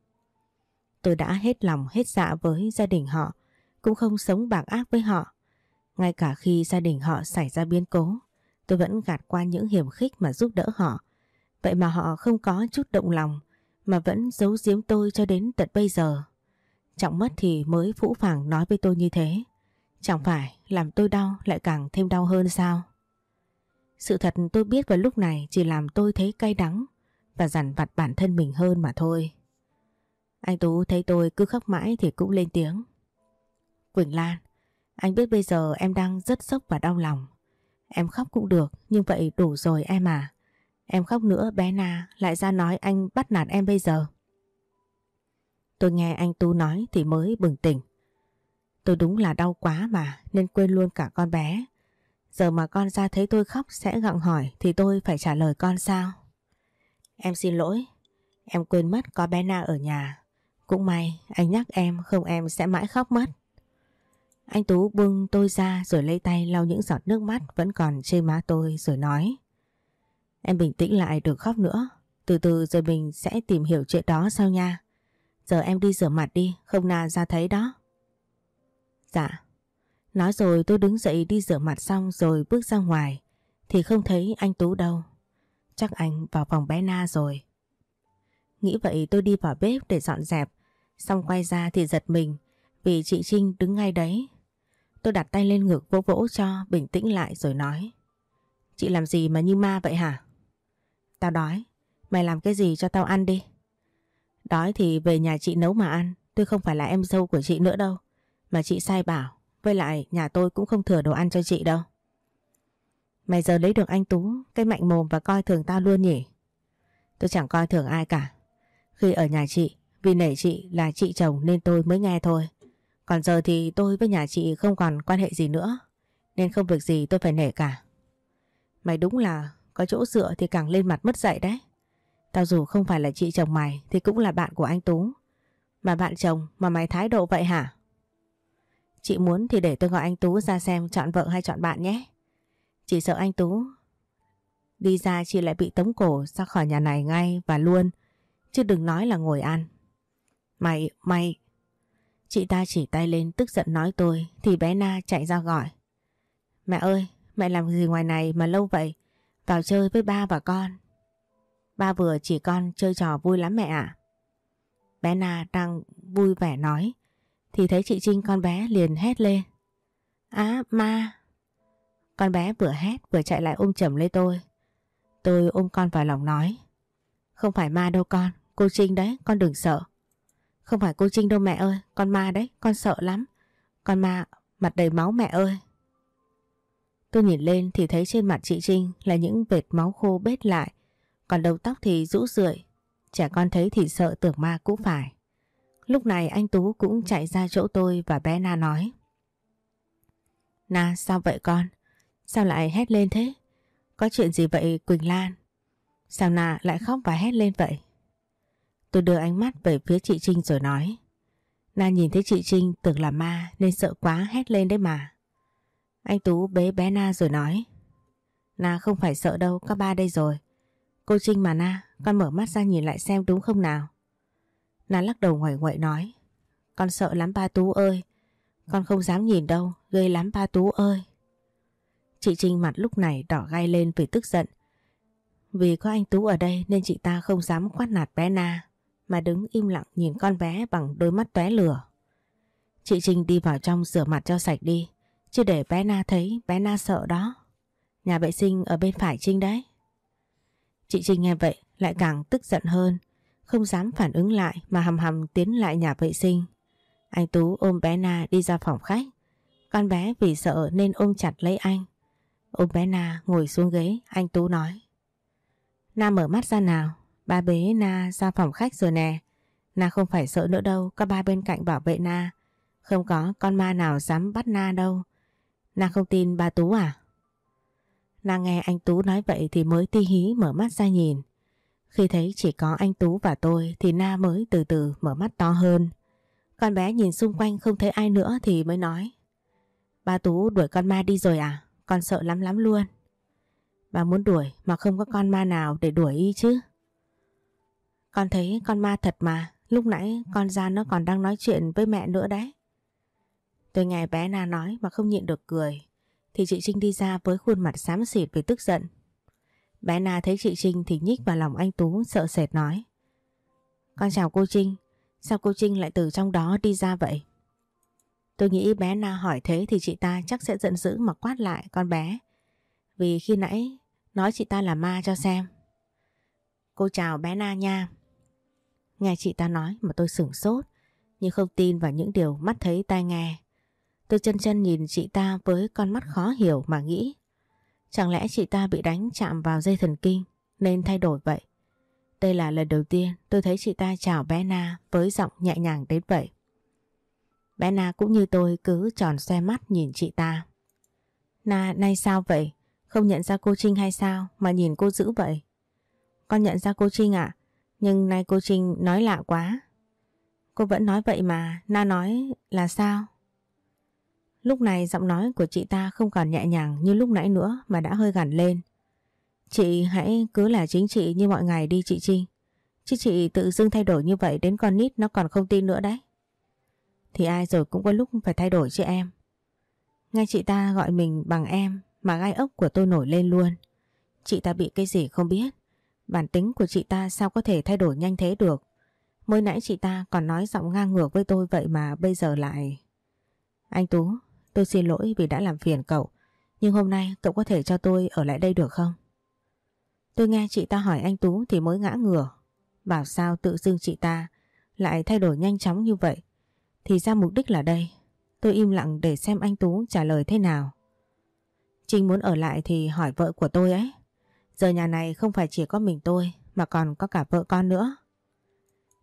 Tôi đã hết lòng hết dạ với gia đình họ, cũng không sống bạc ác với họ. Ngay cả khi gia đình họ xảy ra biến cố, tôi vẫn gạt qua những hiểm khích mà giúp đỡ họ. Vậy mà họ không có chút động lòng, mà vẫn giấu giếm tôi cho đến tận bây giờ. Trọng mất thì mới phũ phàng nói với tôi như thế. Chẳng phải làm tôi đau lại càng thêm đau hơn sao? Sự thật tôi biết vào lúc này chỉ làm tôi thấy cay đắng và dằn vặt bản thân mình hơn mà thôi. Anh Tú thấy tôi cứ khóc mãi thì cũng lên tiếng. Quỳnh Lan, anh biết bây giờ em đang rất sốc và đau lòng. Em khóc cũng được, nhưng vậy đủ rồi em à. Em khóc nữa bé Na lại ra nói anh bắt nạt em bây giờ. Tôi nghe anh tu nói thì mới bừng tỉnh. Tôi đúng là đau quá mà nên quên luôn cả con bé. Giờ mà con ra thấy tôi khóc sẽ gặng hỏi thì tôi phải trả lời con sao? Em xin lỗi, em quên mất có bé Na ở nhà. Cũng may anh nhắc em không em sẽ mãi khóc mất. Anh Tú bưng tôi ra rồi lấy tay lau những giọt nước mắt vẫn còn trên má tôi rồi nói. Em bình tĩnh lại được khóc nữa. Từ từ rồi mình sẽ tìm hiểu chuyện đó sao nha. Giờ em đi rửa mặt đi, không Na ra thấy đó. Dạ. Nói rồi tôi đứng dậy đi rửa mặt xong rồi bước ra ngoài thì không thấy anh Tú đâu. Chắc anh vào phòng bé Na rồi. Nghĩ vậy tôi đi vào bếp để dọn dẹp xong quay ra thì giật mình vì chị Trinh đứng ngay đấy. Tôi đặt tay lên ngực vỗ vỗ cho bình tĩnh lại rồi nói Chị làm gì mà như ma vậy hả? Tao đói. Mày làm cái gì cho tao ăn đi. Đói thì về nhà chị nấu mà ăn. Tôi không phải là em dâu của chị nữa đâu. Mà chị sai bảo. Với lại nhà tôi cũng không thừa đồ ăn cho chị đâu. Mày giờ lấy được anh Tú, cái mạnh mồm và coi thường tao luôn nhỉ? Tôi chẳng coi thường ai cả. Khi ở nhà chị, vì nể chị là chị chồng nên tôi mới nghe thôi. Còn giờ thì tôi với nhà chị không còn quan hệ gì nữa. Nên không việc gì tôi phải nể cả. Mày đúng là có chỗ dựa thì càng lên mặt mất dạy đấy. Tao dù không phải là chị chồng mày thì cũng là bạn của anh Tú. Mà bạn chồng mà mày thái độ vậy hả? Chị muốn thì để tôi gọi anh Tú ra xem chọn vợ hay chọn bạn nhé. Chị sợ anh Tú đi ra chị lại bị tống cổ ra khỏi nhà này ngay và luôn. Chứ đừng nói là ngồi ăn. Mày, mày... Chị ta chỉ tay lên tức giận nói tôi thì bé Na chạy ra gọi. Mẹ ơi, mẹ làm gì ngoài này mà lâu vậy? Vào chơi với ba và con. Ba vừa chỉ con chơi trò vui lắm mẹ ạ. Bé Na đang vui vẻ nói thì thấy chị Trinh con bé liền hét lên. Á, ma! Con bé vừa hét vừa chạy lại ôm chầm lấy tôi. Tôi ôm con vào lòng nói. Không phải ma đâu con, cô Trinh đấy, con đừng sợ. Không phải cô Trinh đâu mẹ ơi, con ma đấy, con sợ lắm. Con ma, mặt đầy máu mẹ ơi. Tôi nhìn lên thì thấy trên mặt chị Trinh là những vệt máu khô bết lại, còn đầu tóc thì rũ rượi. Trẻ con thấy thì sợ tưởng ma cũng phải. Lúc này anh Tú cũng chạy ra chỗ tôi và bé Na nói. Na sao vậy con? Sao lại hét lên thế? Có chuyện gì vậy Quỳnh Lan? Sao Na lại khóc và hét lên vậy? Tôi đưa ánh mắt về phía chị Trinh rồi nói. Na nhìn thấy chị Trinh tưởng là ma nên sợ quá hét lên đấy mà. Anh Tú bế bé Na rồi nói. Na không phải sợ đâu, các ba đây rồi. Cô Trinh mà Na, con mở mắt ra nhìn lại xem đúng không nào? Na lắc đầu ngoại ngoại nói. Con sợ lắm ba Tú ơi. Con không dám nhìn đâu, ghê lắm ba Tú ơi. Chị Trinh mặt lúc này đỏ gai lên vì tức giận. Vì có anh Tú ở đây nên chị ta không dám quát nạt bé Na mà đứng im lặng nhìn con bé bằng đôi mắt tóe lửa. Chị Trinh đi vào trong rửa mặt cho sạch đi, chứ để bé Na thấy bé Na sợ đó. Nhà vệ sinh ở bên phải Trinh đấy. Chị Trinh nghe vậy lại càng tức giận hơn, không dám phản ứng lại mà hầm hầm tiến lại nhà vệ sinh. Anh Tú ôm bé Na đi ra phòng khách. Con bé vì sợ nên ôm chặt lấy anh. Ôm bé Na ngồi xuống ghế, anh Tú nói. Na mở mắt ra nào, ba bế Na ra phòng khách rồi nè. Na không phải sợ nữa đâu, có ba bên cạnh bảo vệ Na. Không có con ma nào dám bắt Na đâu. Na không tin ba Tú à? Na nghe anh Tú nói vậy thì mới ti hí mở mắt ra nhìn. Khi thấy chỉ có anh Tú và tôi thì Na mới từ từ mở mắt to hơn. Con bé nhìn xung quanh không thấy ai nữa thì mới nói. Ba Tú đuổi con ma đi rồi à? Con sợ lắm lắm luôn. Bà muốn đuổi mà không có con ma nào để đuổi y chứ. Con thấy con ma thật mà, lúc nãy con ra nó còn đang nói chuyện với mẹ nữa đấy. Tôi nghe bé Na nói mà không nhịn được cười, thì chị Trinh đi ra với khuôn mặt xám xịt vì tức giận. Bé Na thấy chị Trinh thì nhích vào lòng anh Tú sợ sệt nói. Con chào cô Trinh, sao cô Trinh lại từ trong đó đi ra vậy? Tôi nghĩ bé Na hỏi thế thì chị ta chắc sẽ giận dữ mà quát lại con bé. Vì khi nãy nói chị ta là ma cho xem. Cô chào bé Na nha. Nghe chị ta nói mà tôi sửng sốt, nhưng không tin vào những điều mắt thấy tai nghe. Tôi chân chân nhìn chị ta với con mắt khó hiểu mà nghĩ. Chẳng lẽ chị ta bị đánh chạm vào dây thần kinh nên thay đổi vậy? Đây là lần đầu tiên tôi thấy chị ta chào bé Na với giọng nhẹ nhàng đến vậy. Bé Na cũng như tôi cứ tròn xoe mắt nhìn chị ta. Na, nay sao vậy? Không nhận ra cô Trinh hay sao mà nhìn cô dữ vậy? Con nhận ra cô Trinh ạ, nhưng nay cô Trinh nói lạ quá. Cô vẫn nói vậy mà, Na nói là sao? Lúc này giọng nói của chị ta không còn nhẹ nhàng như lúc nãy nữa mà đã hơi gằn lên. Chị hãy cứ là chính chị như mọi ngày đi chị Trinh. Chứ chị tự dưng thay đổi như vậy đến con nít nó còn không tin nữa đấy. Thì ai rồi cũng có lúc phải thay đổi chứ em. ngay chị ta gọi mình bằng em mà gai ốc của tôi nổi lên luôn. Chị ta bị cái gì không biết. Bản tính của chị ta sao có thể thay đổi nhanh thế được. Mới nãy chị ta còn nói giọng ngang ngược với tôi vậy mà bây giờ lại... Anh Tú, tôi xin lỗi vì đã làm phiền cậu. Nhưng hôm nay cậu có thể cho tôi ở lại đây được không? Tôi nghe chị ta hỏi anh Tú thì mới ngã ngửa. Bảo sao tự dưng chị ta lại thay đổi nhanh chóng như vậy. Thì ra mục đích là đây. Tôi im lặng để xem anh Tú trả lời thế nào. Trinh muốn ở lại thì hỏi vợ của tôi ấy. Giờ nhà này không phải chỉ có mình tôi mà còn có cả vợ con nữa.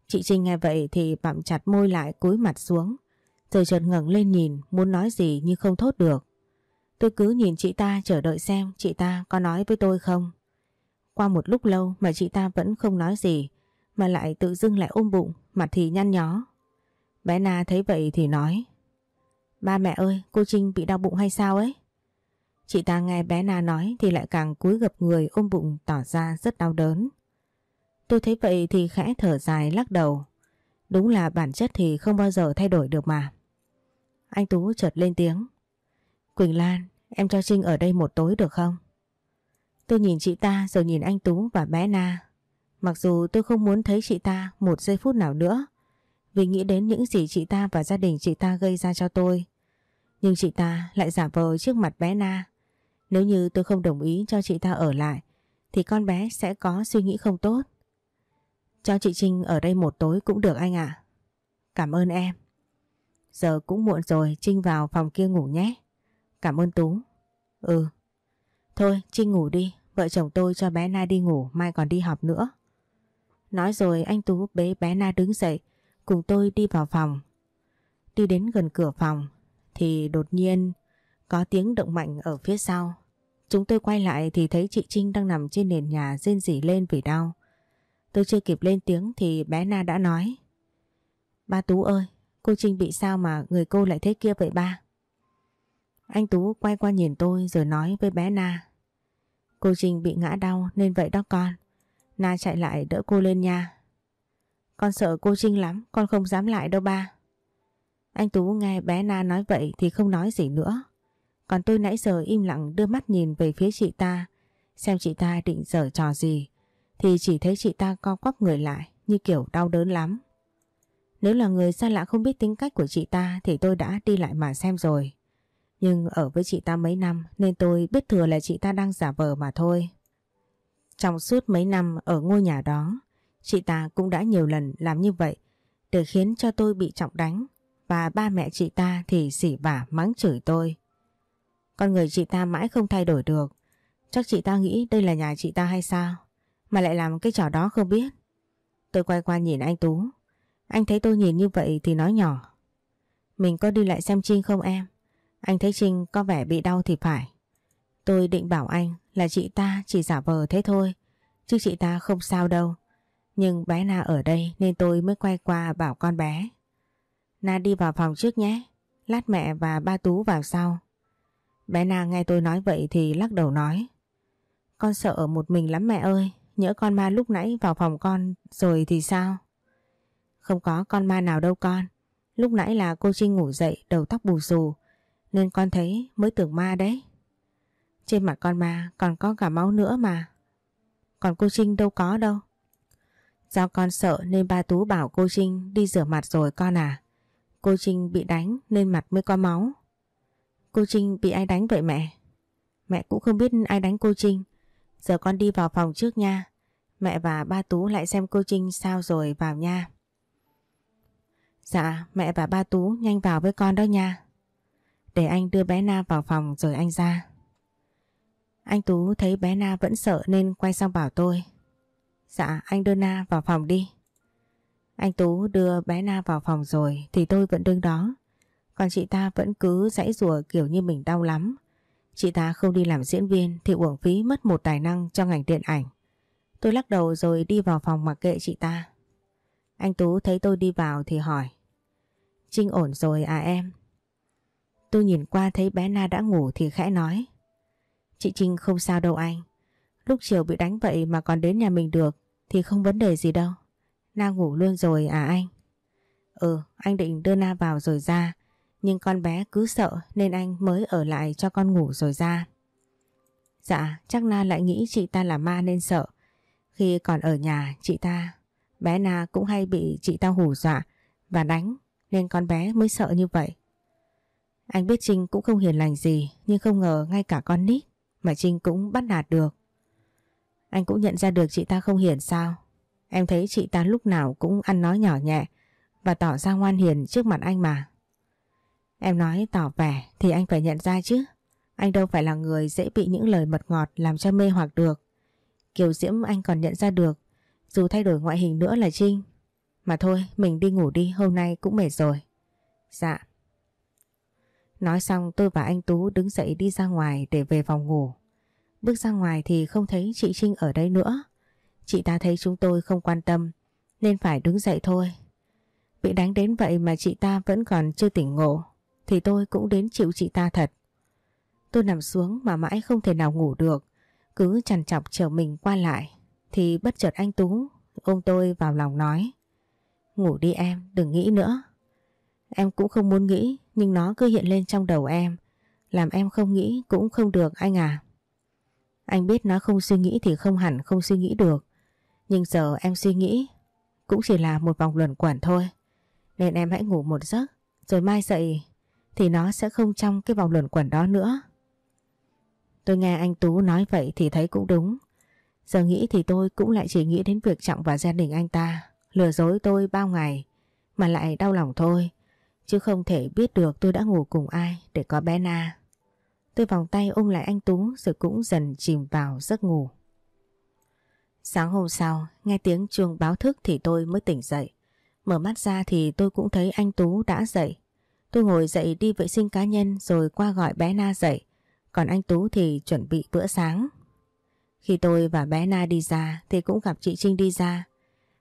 Chị Trinh nghe vậy thì bặm chặt môi lại cúi mặt xuống. Rồi chợt ngẩng lên nhìn muốn nói gì nhưng không thốt được. Tôi cứ nhìn chị ta chờ đợi xem chị ta có nói với tôi không. Qua một lúc lâu mà chị ta vẫn không nói gì mà lại tự dưng lại ôm bụng, mặt thì nhăn nhó. Bé Na thấy vậy thì nói Ba mẹ ơi, cô Trinh bị đau bụng hay sao ấy? Chị ta nghe bé Na nói thì lại càng cúi gập người ôm bụng tỏ ra rất đau đớn. Tôi thấy vậy thì khẽ thở dài lắc đầu. Đúng là bản chất thì không bao giờ thay đổi được mà. Anh Tú chợt lên tiếng. Quỳnh Lan, em cho Trinh ở đây một tối được không? Tôi nhìn chị ta rồi nhìn anh Tú và bé Na. Mặc dù tôi không muốn thấy chị ta một giây phút nào nữa vì nghĩ đến những gì chị ta và gia đình chị ta gây ra cho tôi. Nhưng chị ta lại giả vờ trước mặt bé Na. Nếu như tôi không đồng ý cho chị ta ở lại thì con bé sẽ có suy nghĩ không tốt. Cho chị Trinh ở đây một tối cũng được anh ạ. Cảm ơn em. Giờ cũng muộn rồi, Trinh vào phòng kia ngủ nhé. Cảm ơn Tú. Ừ. Thôi, Trinh ngủ đi, vợ chồng tôi cho bé Na đi ngủ, mai còn đi học nữa. Nói rồi anh Tú bế bé Na đứng dậy, cùng tôi đi vào phòng. Đi đến gần cửa phòng, thì đột nhiên có tiếng động mạnh ở phía sau. Chúng tôi quay lại thì thấy chị Trinh đang nằm trên nền nhà rên rỉ lên vì đau. Tôi chưa kịp lên tiếng thì bé Na đã nói. Ba Tú ơi, cô Trinh bị sao mà người cô lại thế kia vậy ba? Anh Tú quay qua nhìn tôi rồi nói với bé Na. Cô Trinh bị ngã đau nên vậy đó con. Na chạy lại đỡ cô lên nha. Con sợ cô Trinh lắm, con không dám lại đâu ba. Anh Tú nghe bé Na nói vậy thì không nói gì nữa. Còn tôi nãy giờ im lặng đưa mắt nhìn về phía chị ta, xem chị ta định giở trò gì, thì chỉ thấy chị ta co quắp người lại như kiểu đau đớn lắm. Nếu là người xa lạ không biết tính cách của chị ta thì tôi đã đi lại mà xem rồi. Nhưng ở với chị ta mấy năm nên tôi biết thừa là chị ta đang giả vờ mà thôi. Trong suốt mấy năm ở ngôi nhà đó, chị ta cũng đã nhiều lần làm như vậy để khiến cho tôi bị trọng đánh và ba mẹ chị ta thì xỉ vả mắng chửi tôi. Con người chị ta mãi không thay đổi được. Chắc chị ta nghĩ đây là nhà chị ta hay sao? Mà lại làm cái trò đó không biết. Tôi quay qua nhìn anh Tú. Anh thấy tôi nhìn như vậy thì nói nhỏ. Mình có đi lại xem Trinh không em? Anh thấy Trinh có vẻ bị đau thì phải. Tôi định bảo anh là chị ta chỉ giả vờ thế thôi. Chứ chị ta không sao đâu. Nhưng bé Na ở đây nên tôi mới quay qua bảo con bé. Na đi vào phòng trước nhé. Lát mẹ và ba Tú vào sau. Bé Na nghe tôi nói vậy thì lắc đầu nói. Con sợ ở một mình lắm mẹ ơi. Nhỡ con ma lúc nãy vào phòng con rồi thì sao? Không có con ma nào đâu con. Lúc nãy là cô Trinh ngủ dậy, đầu tóc bù xù. Nên con thấy mới tưởng ma đấy. Trên mặt con ma còn có cả máu nữa mà. Còn cô Trinh đâu có đâu. Do con sợ nên ba Tú bảo cô Trinh đi rửa mặt rồi con à. Cô Trinh bị đánh nên mặt mới có máu. Cô Trinh bị ai đánh vậy mẹ? Mẹ cũng không biết ai đánh cô Trinh. Giờ con đi vào phòng trước nha. Mẹ và ba Tú lại xem cô Trinh sao rồi vào nha. Dạ, mẹ và ba Tú nhanh vào với con đó nha. Để anh đưa bé Na vào phòng rồi anh ra. Anh Tú thấy bé Na vẫn sợ nên quay sang bảo tôi. Dạ, anh đưa Na vào phòng đi. Anh Tú đưa bé Na vào phòng rồi thì tôi vẫn đứng đó. Còn chị ta vẫn cứ dãy rùa kiểu như mình đau lắm. Chị ta không đi làm diễn viên thì uổng phí mất một tài năng cho ngành điện ảnh. Tôi lắc đầu rồi đi vào phòng mặc kệ chị ta. Anh Tú thấy tôi đi vào thì hỏi. Trinh ổn rồi à em? Tôi nhìn qua thấy bé Na đã ngủ thì khẽ nói. Chị Trinh không sao đâu anh. Lúc chiều bị đánh vậy mà còn đến nhà mình được thì không vấn đề gì đâu. Na ngủ luôn rồi à anh? Ừ, anh định đưa Na vào rồi ra. Nhưng con bé cứ sợ nên anh mới ở lại cho con ngủ rồi ra. Dạ, chắc Na lại nghĩ chị ta là ma nên sợ. Khi còn ở nhà chị ta, bé Na cũng hay bị chị ta hù dọa và đánh nên con bé mới sợ như vậy. Anh biết Trinh cũng không hiền lành gì nhưng không ngờ ngay cả con nít mà Trinh cũng bắt nạt được. Anh cũng nhận ra được chị ta không hiền sao? Em thấy chị ta lúc nào cũng ăn nói nhỏ nhẹ và tỏ ra ngoan hiền trước mặt anh mà. Em nói tỏ vẻ thì anh phải nhận ra chứ. Anh đâu phải là người dễ bị những lời mật ngọt làm cho mê hoặc được. Kiều Diễm anh còn nhận ra được, dù thay đổi ngoại hình nữa là Trinh. Mà thôi, mình đi ngủ đi, hôm nay cũng mệt rồi. Dạ. Nói xong, tôi và anh Tú đứng dậy đi ra ngoài để về phòng ngủ. Bước ra ngoài thì không thấy chị Trinh ở đây nữa. Chị ta thấy chúng tôi không quan tâm, nên phải đứng dậy thôi. Bị đánh đến vậy mà chị ta vẫn còn chưa tỉnh ngộ thì tôi cũng đến chịu chị ta thật. Tôi nằm xuống mà mãi không thể nào ngủ được. Cứ chằn chọc chờ mình qua lại thì bất chợt anh Tú ôm tôi vào lòng nói Ngủ đi em, đừng nghĩ nữa. Em cũng không muốn nghĩ nhưng nó cứ hiện lên trong đầu em. Làm em không nghĩ cũng không được anh à. Anh biết nó không suy nghĩ thì không hẳn không suy nghĩ được. Nhưng giờ em suy nghĩ cũng chỉ là một vòng luẩn quẩn thôi. Nên em hãy ngủ một giấc rồi mai dậy thì nó sẽ không trong cái vòng luẩn quẩn đó nữa. Tôi nghe anh Tú nói vậy thì thấy cũng đúng. Giờ nghĩ thì tôi cũng lại chỉ nghĩ đến việc Trọng và gia đình anh ta lừa dối tôi bao ngày mà lại đau lòng thôi. Chứ không thể biết được tôi đã ngủ cùng ai để có bé Na. Tôi vòng tay ôm lại anh Tú rồi cũng dần chìm vào giấc ngủ. Sáng hôm sau, nghe tiếng chuông báo thức thì tôi mới tỉnh dậy. Mở mắt ra thì tôi cũng thấy anh Tú đã dậy. Tôi ngồi dậy đi vệ sinh cá nhân rồi qua gọi bé Na dậy. Còn anh Tú thì chuẩn bị bữa sáng. Khi tôi và bé Na đi ra thì cũng gặp chị Trinh đi ra.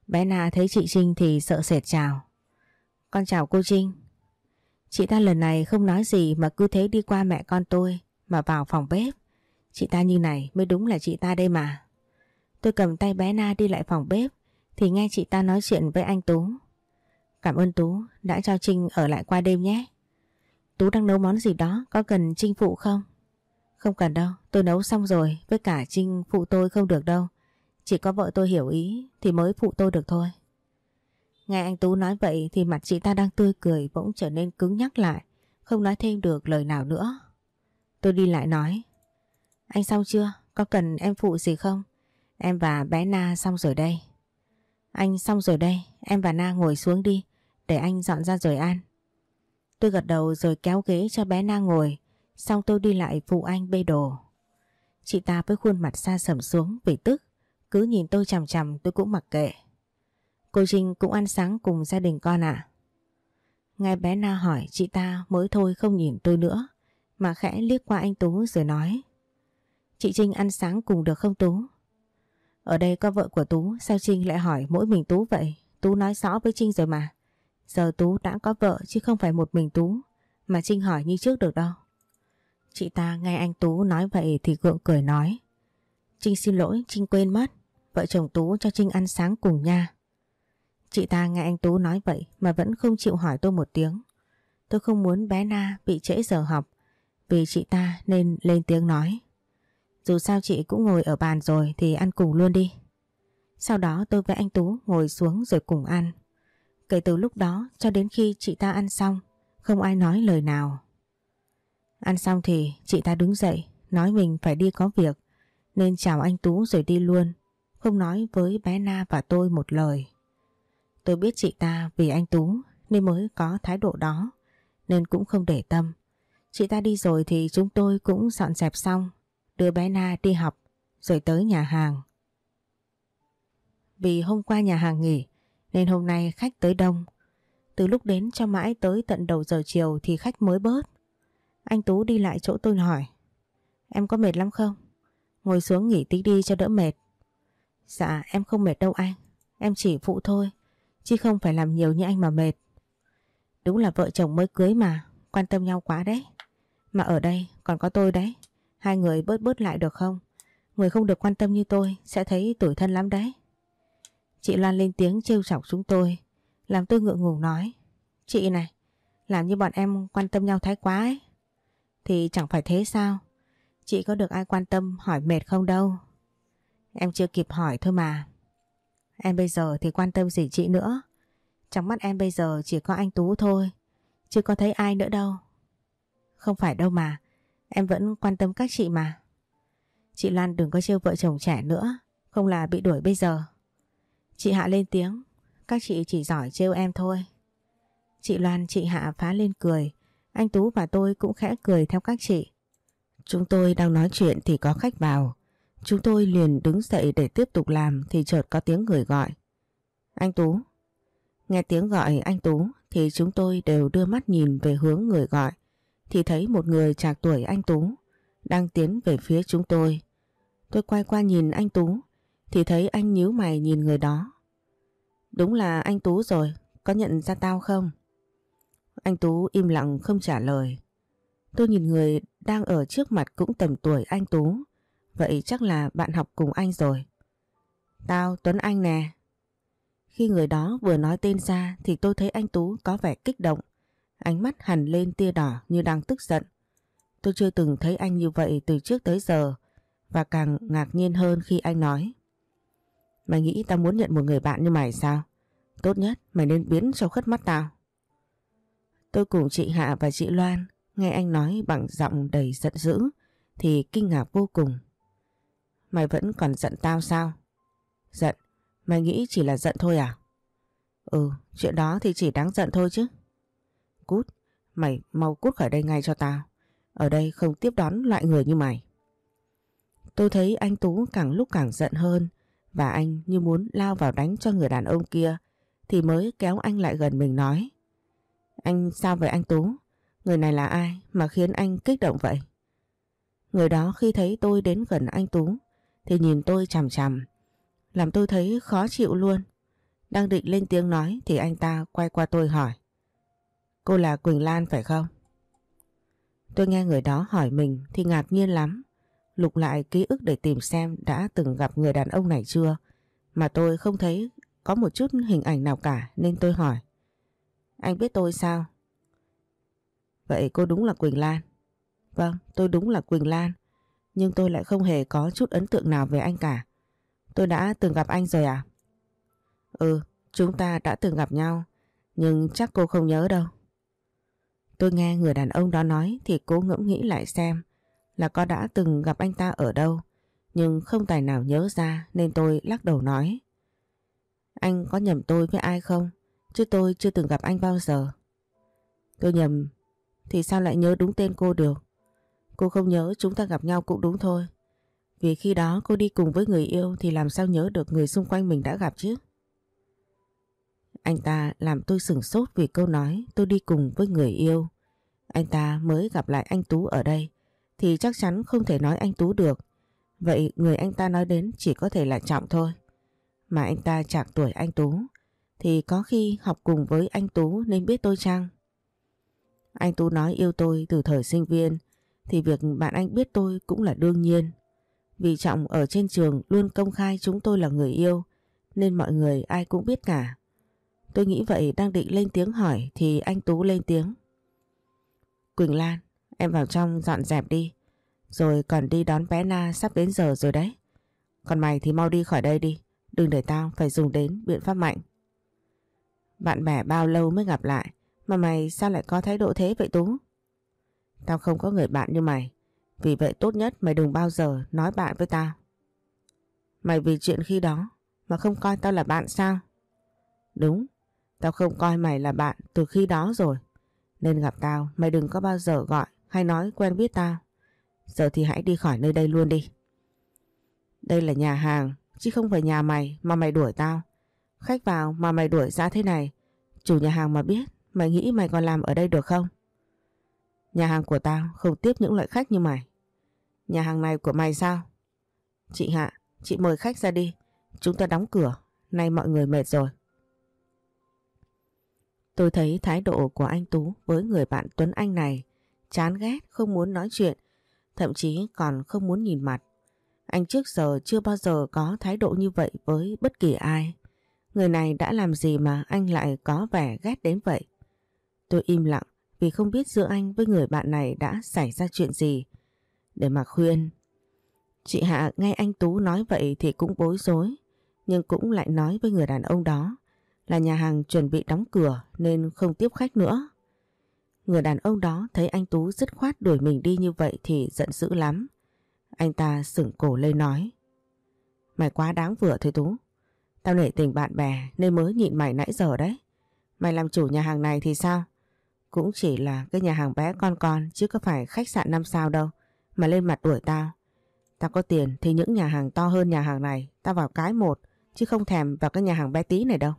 Bé Na thấy chị Trinh thì sợ sệt chào. Con chào cô Trinh. Chị ta lần này không nói gì mà cứ thế đi qua mẹ con tôi mà vào phòng bếp. Chị ta như này mới đúng là chị ta đây mà. Tôi cầm tay bé Na đi lại phòng bếp thì nghe chị ta nói chuyện với anh Tú. Cảm ơn Tú đã cho Trinh ở lại qua đêm nhé. Tú đang nấu món gì đó có cần Trinh phụ không? Không cần đâu, tôi nấu xong rồi với cả Trinh phụ tôi không được đâu. Chỉ có vợ tôi hiểu ý thì mới phụ tôi được thôi. Nghe anh Tú nói vậy thì mặt chị ta đang tươi cười bỗng trở nên cứng nhắc lại, không nói thêm được lời nào nữa. Tôi đi lại nói, anh xong chưa? Có cần em phụ gì không? Em và bé Na xong rồi đây. Anh xong rồi đây, em và Na ngồi xuống đi, để anh dọn ra rồi ăn. Tôi gật đầu rồi kéo ghế cho bé Na ngồi, xong tôi đi lại phụ anh bê đồ. Chị ta với khuôn mặt xa sầm xuống vì tức, cứ nhìn tôi chằm chằm tôi cũng mặc kệ. Cô Trinh cũng ăn sáng cùng gia đình con ạ. À? Ngay bé Na hỏi chị ta mới thôi không nhìn tôi nữa, mà khẽ liếc qua anh Tú rồi nói. Chị Trinh ăn sáng cùng được không Tú? Ở đây có vợ của Tú, sao Trinh lại hỏi mỗi mình Tú vậy? Tú nói rõ với Trinh rồi mà. Giờ Tú đã có vợ chứ không phải một mình Tú, mà Trinh hỏi như trước được đâu. Chị ta nghe anh Tú nói vậy thì gượng cười nói. Trinh xin lỗi, Trinh quên mất. Vợ chồng Tú cho Trinh ăn sáng cùng nha. Chị ta nghe anh Tú nói vậy mà vẫn không chịu hỏi tôi một tiếng. Tôi không muốn bé Na bị trễ giờ học vì chị ta nên lên tiếng nói. Dù sao chị cũng ngồi ở bàn rồi thì ăn cùng luôn đi. Sau đó tôi với anh Tú ngồi xuống rồi cùng ăn. Kể từ lúc đó cho đến khi chị ta ăn xong, không ai nói lời nào. Ăn xong thì chị ta đứng dậy, nói mình phải đi có việc, nên chào anh Tú rồi đi luôn, không nói với bé Na và tôi một lời. Tôi biết chị ta vì anh Tú nên mới có thái độ đó, nên cũng không để tâm. Chị ta đi rồi thì chúng tôi cũng dọn dẹp xong, đưa bé Na đi học, rồi tới nhà hàng. Vì hôm qua nhà hàng nghỉ, nên hôm nay khách tới đông. Từ lúc đến cho mãi tới tận đầu giờ chiều thì khách mới bớt. Anh Tú đi lại chỗ tôi hỏi. Em có mệt lắm không? Ngồi xuống nghỉ tí đi cho đỡ mệt. Dạ em không mệt đâu anh. Em chỉ phụ thôi. Chứ không phải làm nhiều như anh mà mệt. Đúng là vợ chồng mới cưới mà. Quan tâm nhau quá đấy. Mà ở đây còn có tôi đấy. Hai người bớt bớt lại được không? Người không được quan tâm như tôi sẽ thấy tủi thân lắm đấy. Chị Loan lên tiếng trêu chọc chúng tôi. Làm tôi ngượng ngùng nói. Chị này, làm như bọn em quan tâm nhau thái quá ấy. Thì chẳng phải thế sao? Chị có được ai quan tâm hỏi mệt không đâu. Em chưa kịp hỏi thôi mà. Em bây giờ thì quan tâm gì chị nữa. Trong mắt em bây giờ chỉ có anh Tú thôi. Chứ có thấy ai nữa đâu. không phải đâu mà. Em vẫn quan tâm các chị mà. Chị Loan đừng có trêu vợ chồng trẻ nữa, không là bị đuổi bây giờ. Chị Hạ lên tiếng, các chị chỉ giỏi trêu em thôi. Chị Loan chị Hạ phá lên cười, anh Tú và tôi cũng khẽ cười theo các chị. Chúng tôi đang nói chuyện thì có khách vào. Chúng tôi liền đứng dậy để tiếp tục làm thì chợt có tiếng người gọi. Anh Tú. Nghe tiếng gọi anh Tú thì chúng tôi đều đưa mắt nhìn về hướng người gọi. Thì thấy một người trạc tuổi anh Tú đang tiến về phía chúng tôi. Tôi quay qua nhìn anh Tú thì thấy anh nhíu mày nhìn người đó. Đúng là anh Tú rồi, có nhận ra tao không? Anh Tú im lặng không trả lời. Tôi nhìn người đang ở trước mặt cũng tầm tuổi anh Tú. Vậy chắc là bạn học cùng anh rồi. Tao Tuấn Anh nè. Khi người đó vừa nói tên ra thì tôi thấy anh Tú có vẻ kích động. Ánh mắt hằn lên tia đỏ như đang tức giận. Tôi chưa từng thấy anh như vậy từ trước tới giờ và càng ngạc nhiên hơn khi anh nói. Mày nghĩ tao muốn nhận một người bạn như mày sao? Tốt nhất mày nên biến cho khất mắt tao. Tôi cùng chị Hạ và chị Loan nghe anh nói bằng giọng đầy giận dữ thì kinh ngạc vô cùng. Mày vẫn còn giận tao sao? Giận? Mày nghĩ chỉ là giận thôi à? Ừ, chuyện đó thì chỉ đáng giận thôi chứ. Cút, mày mau cút khỏi đây ngay cho tao. Ở đây không tiếp đón loại người như mày. Tôi thấy anh Tú càng lúc càng giận hơn và anh như muốn lao vào đánh cho người đàn ông kia, thì mới kéo anh lại gần mình nói. Anh, sao vậy anh Tú? Người này là ai mà khiến anh kích động vậy? Người đó khi thấy tôi đến gần anh Tú, thì nhìn tôi chằm chằm. Làm tôi thấy khó chịu luôn. Đang định lên tiếng nói, thì anh ta quay qua tôi hỏi. Cô là Quỳnh Lan phải không? Tôi nghe người đó hỏi mình, thì ngạc nhiên lắm. Lục lại ký ức để tìm xem đã từng gặp người đàn ông này chưa. Mà tôi không thấy có một chút hình ảnh nào cả nên tôi hỏi. Anh biết tôi sao? Vậy cô đúng là Quỳnh Lan. Vâng, tôi đúng là Quỳnh Lan. Nhưng tôi lại không hề có chút ấn tượng nào về anh cả. Tôi đã từng gặp anh rồi à? Ừ, chúng ta đã từng gặp nhau. Nhưng chắc cô không nhớ đâu. Tôi nghe người đàn ông đó nói thì cố ngẫm nghĩ lại xem là có đã từng gặp anh ta ở đâu. Nhưng không tài nào nhớ ra, nên tôi lắc đầu nói. Anh có nhầm tôi với ai không? Chứ tôi chưa từng gặp anh bao giờ. Tôi nhầm, thì sao lại nhớ đúng tên cô được? Cô không nhớ chúng ta gặp nhau cũng đúng thôi. Vì khi đó cô đi cùng với người yêu thì làm sao nhớ được người xung quanh mình đã gặp chứ? Anh ta làm tôi sửng sốt vì câu nói tôi đi cùng với người yêu. Anh ta mới gặp lại anh Tú ở đây thì chắc chắn không thể nói anh Tú được. Vậy người anh ta nói đến chỉ có thể là Trọng thôi. Mà anh ta chạc tuổi anh Tú thì có khi học cùng với anh Tú nên biết tôi chăng? Anh Tú nói yêu tôi từ thời sinh viên thì việc bạn anh biết tôi cũng là đương nhiên. Vì Trọng ở trên trường luôn công khai chúng tôi là người yêu nên mọi người ai cũng biết cả. Tôi nghĩ vậy đang định lên tiếng hỏi thì anh Tú lên tiếng. Quỳnh Lan, em vào trong dọn dẹp đi. Rồi còn đi đón bé Na sắp đến giờ rồi đấy. Còn mày thì mau đi khỏi đây đi. Đừng để tao phải dùng đến biện pháp mạnh. Bạn bè bao lâu mới gặp lại mà mày sao lại có thái độ thế vậy Tú? Tao không có người bạn như mày. Vì vậy tốt nhất mày đừng bao giờ nói bạn với tao. Mày vì chuyện khi đó mà không coi tao là bạn sao? Đúng, tao không coi mày là bạn từ khi đó rồi. Nên gặp tao mày đừng có bao giờ gọi hay nói quen biết tao. Giờ thì hãy đi khỏi nơi đây luôn đi. Đây là nhà hàng chứ không phải nhà mày mà mày đuổi tao. Khách vào mà mày đuổi ra thế này. Chủ nhà hàng mà biết mày nghĩ mày còn làm ở đây được không? Nhà hàng của tao không tiếp những loại khách như mày. Nhà hàng này của mày sao? Chị Hạ, chị mời khách ra đi. Chúng ta đóng cửa. Nay mọi người mệt rồi. Tôi thấy thái độ của anh Tú với người bạn Tuấn Anh này chán ghét, không muốn nói chuyện, thậm chí còn không muốn nhìn mặt. Anh trước giờ chưa bao giờ có thái độ như vậy với bất kỳ ai. Người này đã làm gì mà anh lại có vẻ ghét đến vậy? Tôi im lặng vì không biết giữa anh với người bạn này đã xảy ra chuyện gì. Để mà khuyên. Chị Hạ nghe anh Tú nói vậy thì cũng bối rối. Nhưng cũng lại nói với người đàn ông đó là nhà hàng chuẩn bị đóng cửa nên không tiếp khách nữa. Người đàn ông đó thấy anh Tú dứt khoát đuổi mình đi như vậy thì giận dữ lắm. Anh ta sửng cổ lên nói. Mày quá đáng vừa thôi Tú. Tao nể tình bạn bè nên mới nhịn mày nãy giờ đấy. Mày làm chủ nhà hàng này thì sao? Cũng chỉ là cái nhà hàng bé con con chứ có phải khách sạn năm sao đâu mà lên mặt đuổi tao. Tao có tiền thì những nhà hàng to hơn nhà hàng này tao vào cái một chứ không thèm vào cái nhà hàng bé tí này đâu.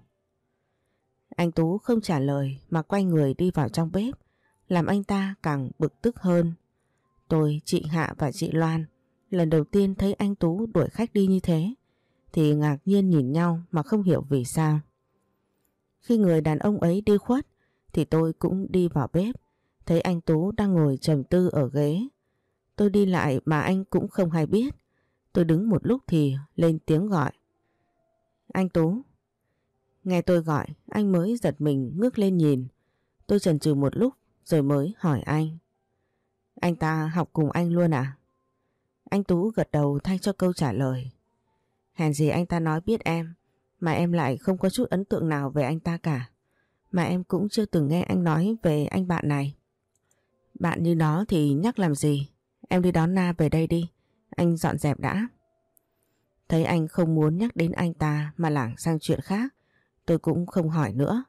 Anh Tú không trả lời mà quay người đi vào trong bếp làm anh ta càng bực tức hơn. Tôi, chị Hạ và chị Loan lần đầu tiên thấy anh Tú đuổi khách đi như thế thì ngạc nhiên nhìn nhau mà không hiểu vì sao. Khi người đàn ông ấy đi khuất thì tôi cũng đi vào bếp thấy anh Tú đang ngồi trầm tư ở ghế. Tôi đi lại mà anh cũng không hay biết. Tôi đứng một lúc thì lên tiếng gọi. Anh Tú. Nghe tôi gọi, anh mới giật mình ngước lên nhìn. Tôi chần chừ một lúc rồi mới hỏi anh. Anh ta học cùng anh luôn à? Anh Tú gật đầu thay cho câu trả lời. Hèn gì anh ta nói biết em, mà em lại không có chút ấn tượng nào về anh ta cả. Mà em cũng chưa từng nghe anh nói về anh bạn này. Bạn như nó thì nhắc làm gì? Em đi đón Na về đây đi, anh dọn dẹp đã. Thấy anh không muốn nhắc đến anh ta mà lảng sang chuyện khác, tôi cũng không hỏi nữa.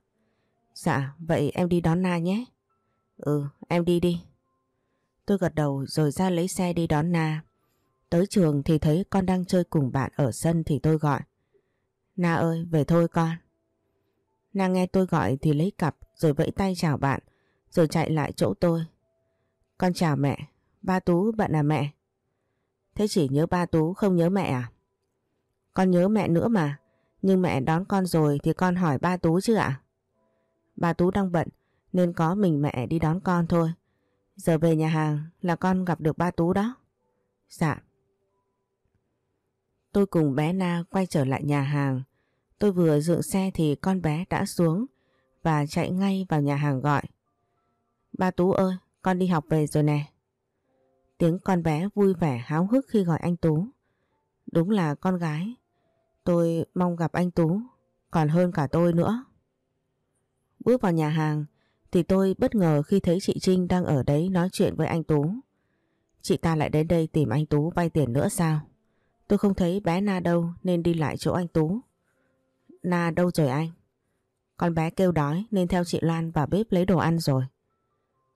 Dạ, vậy em đi đón Na nhé. Ừ, em đi đi. Tôi gật đầu rồi ra lấy xe đi đón Na. Tới trường thì thấy con đang chơi cùng bạn ở sân thì tôi gọi. Na ơi, về thôi con. Na nghe tôi gọi thì lấy cặp rồi vẫy tay chào bạn, rồi chạy lại chỗ tôi. Con chào mẹ, ba Tú bạn à mẹ? Thế chỉ nhớ ba Tú không nhớ mẹ à? Con nhớ mẹ nữa mà, nhưng mẹ đón con rồi thì con hỏi ba Tú chứ ạ? Ba Tú đang bận nên có mình mẹ đi đón con thôi. Giờ về nhà hàng là con gặp được ba Tú đó. Dạ. Tôi cùng bé Na quay trở lại nhà hàng. Tôi vừa dựng xe thì con bé đã xuống và chạy ngay vào nhà hàng gọi. Ba Tú ơi, con đi học về rồi nè. Tiếng con bé vui vẻ háo hức khi gọi anh Tú. Đúng là con gái. Tôi mong gặp anh Tú, còn hơn cả tôi nữa. Bước vào nhà hàng thì tôi bất ngờ khi thấy chị Trinh đang ở đấy nói chuyện với anh Tú. Chị ta lại đến đây tìm anh Tú vay tiền nữa sao? Tôi không thấy bé Na đâu, nên đi lại chỗ anh Tú. Na đâu rồi anh? Con bé kêu đói, nên theo chị Loan vào bếp lấy đồ ăn rồi.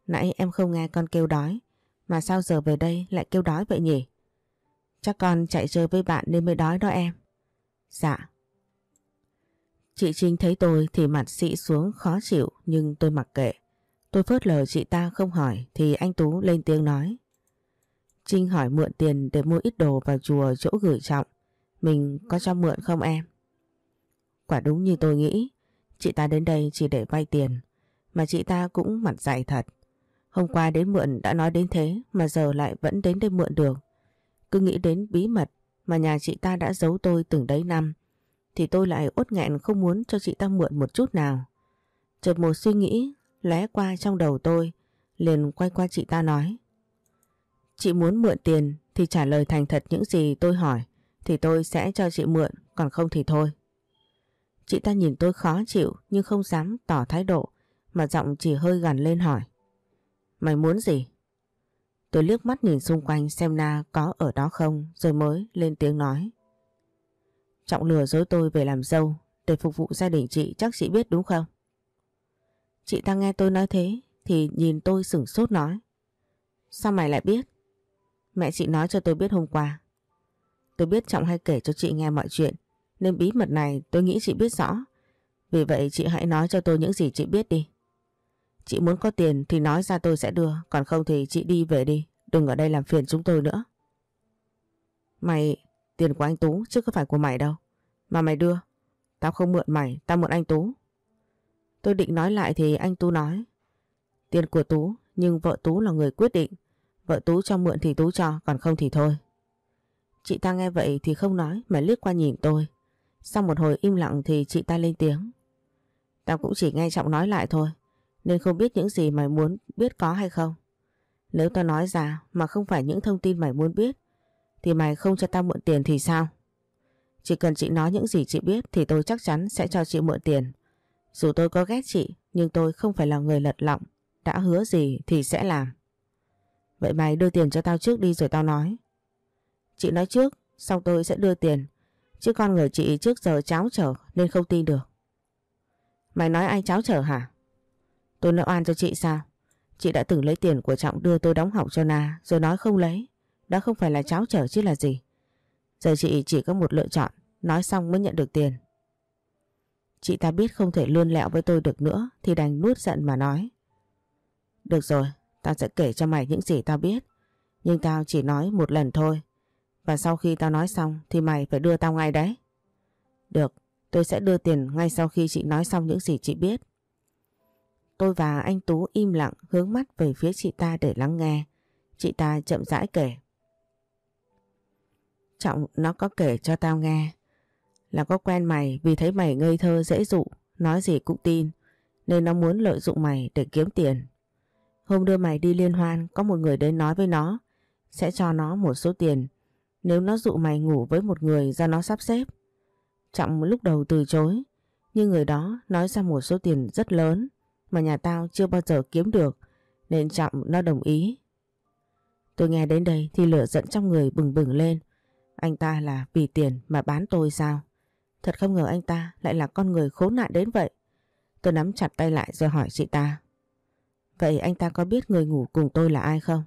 Nãy em không nghe con kêu đói, mà sao giờ về đây lại kêu đói vậy nhỉ? Chắc con chạy chơi với bạn nên mới đói đó em. Dạ. Chị Trinh thấy tôi thì mặt xị xuống khó chịu, nhưng tôi mặc kệ. Tôi phớt lờ chị ta không hỏi, thì anh Tú lên tiếng nói. Trinh hỏi mượn tiền để mua ít đồ vào chùa chỗ gửi trọng. Mình có cho mượn không em? Quả đúng như tôi nghĩ. Chị ta đến đây chỉ để vay tiền. Mà chị ta cũng mặt dày thật. Hôm qua đến mượn đã nói đến thế, mà giờ lại vẫn đến đây mượn được. Cứ nghĩ đến bí mật mà nhà chị ta đã giấu tôi từng đấy năm thì tôi lại uất nghẹn không muốn cho chị ta mượn một chút nào. Chợt một suy nghĩ lé qua trong đầu tôi, liền quay qua chị ta nói Chị muốn mượn tiền thì trả lời thành thật những gì tôi hỏi, thì tôi sẽ cho chị mượn, còn không thì thôi. Chị ta nhìn tôi khó chịu nhưng không dám tỏ thái độ, mà giọng chỉ hơi gần lên hỏi Mày muốn gì? Tôi liếc mắt nhìn xung quanh xem Na có ở đó không, rồi mới lên tiếng nói. Trọng lừa dối tôi về làm dâu để phục vụ gia đình chị chắc chị biết đúng không? Chị ta nghe tôi nói thế thì nhìn tôi sửng sốt nói. Sao mày lại biết? Mẹ chị nói cho tôi biết hôm qua. Tôi biết Trọng hay kể cho chị nghe mọi chuyện nên bí mật này tôi nghĩ chị biết rõ. Vì vậy chị hãy nói cho tôi những gì chị biết đi. Chị muốn có tiền thì nói ra tôi sẽ đưa còn không thì chị đi về đi. Đừng ở đây làm phiền chúng tôi nữa. Mày, tiền của anh Tú chứ không phải của mày đâu. Mà mày đưa. Tao không mượn mày, tao mượn anh Tú. Tôi định nói lại thì anh Tú nói. Tiền của Tú nhưng vợ Tú là người quyết định. Vợ Tú cho mượn thì Tú cho, còn không thì thôi. Chị ta nghe vậy thì không nói mà liếc qua nhìn tôi. Sau một hồi im lặng thì chị ta lên tiếng. Tao cũng chỉ nghe Trọng nói lại thôi, nên không biết những gì mày muốn biết có hay không. Nếu tao nói ra mà không phải những thông tin mày muốn biết, thì mày không cho tao mượn tiền thì sao? Chỉ cần chị nói những gì chị biết thì tôi chắc chắn sẽ cho chị mượn tiền. Dù tôi có ghét chị, nhưng tôi không phải là người lật lọng đã hứa gì thì sẽ làm. Vậy mày đưa tiền cho tao trước đi rồi tao nói. Chị nói trước, xong tôi sẽ đưa tiền. Chứ con người chị trước giờ cháo trở nên không tin được. Mày nói ai cháo trở hả? Tôi nợ oan cho chị sao? Chị đã từng lấy tiền của Trọng đưa tôi đóng học cho Na rồi nói không lấy đã không phải là cháo trở chứ là gì. Giờ chị chỉ có một lựa chọn, nói xong mới nhận được tiền. Chị ta biết không thể lươn lẹo với tôi được nữa thì đành nuốt giận mà nói. Được rồi, tao sẽ kể cho mày những gì tao biết. Nhưng tao chỉ nói một lần thôi. Và sau khi tao nói xong thì mày phải đưa tao ngay đấy. Được, tôi sẽ đưa tiền ngay sau khi chị nói xong những gì chị biết. Tôi và anh Tú im lặng hướng mắt về phía chị ta để lắng nghe. Chị ta chậm rãi kể. Trọng nó có kể cho tao nghe là có quen mày vì thấy mày ngây thơ dễ dụ, nói gì cũng tin, nên nó muốn lợi dụng mày để kiếm tiền. Hôm đưa mày đi liên hoan, có một người đến nói với nó, sẽ cho nó một số tiền nếu nó dụ mày ngủ với một người do nó sắp xếp. Trọng lúc đầu từ chối, nhưng người đó nói ra một số tiền rất lớn mà nhà tao chưa bao giờ kiếm được, nên Trọng nó đồng ý. Tôi nghe đến đây thì lửa giận trong người bừng bừng lên. Anh ta là vì tiền mà bán tôi sao? Thật không ngờ anh ta lại là con người khốn nạn đến vậy. Tôi nắm chặt tay lại rồi hỏi chị ta. Vậy anh ta có biết người ngủ cùng tôi là ai không?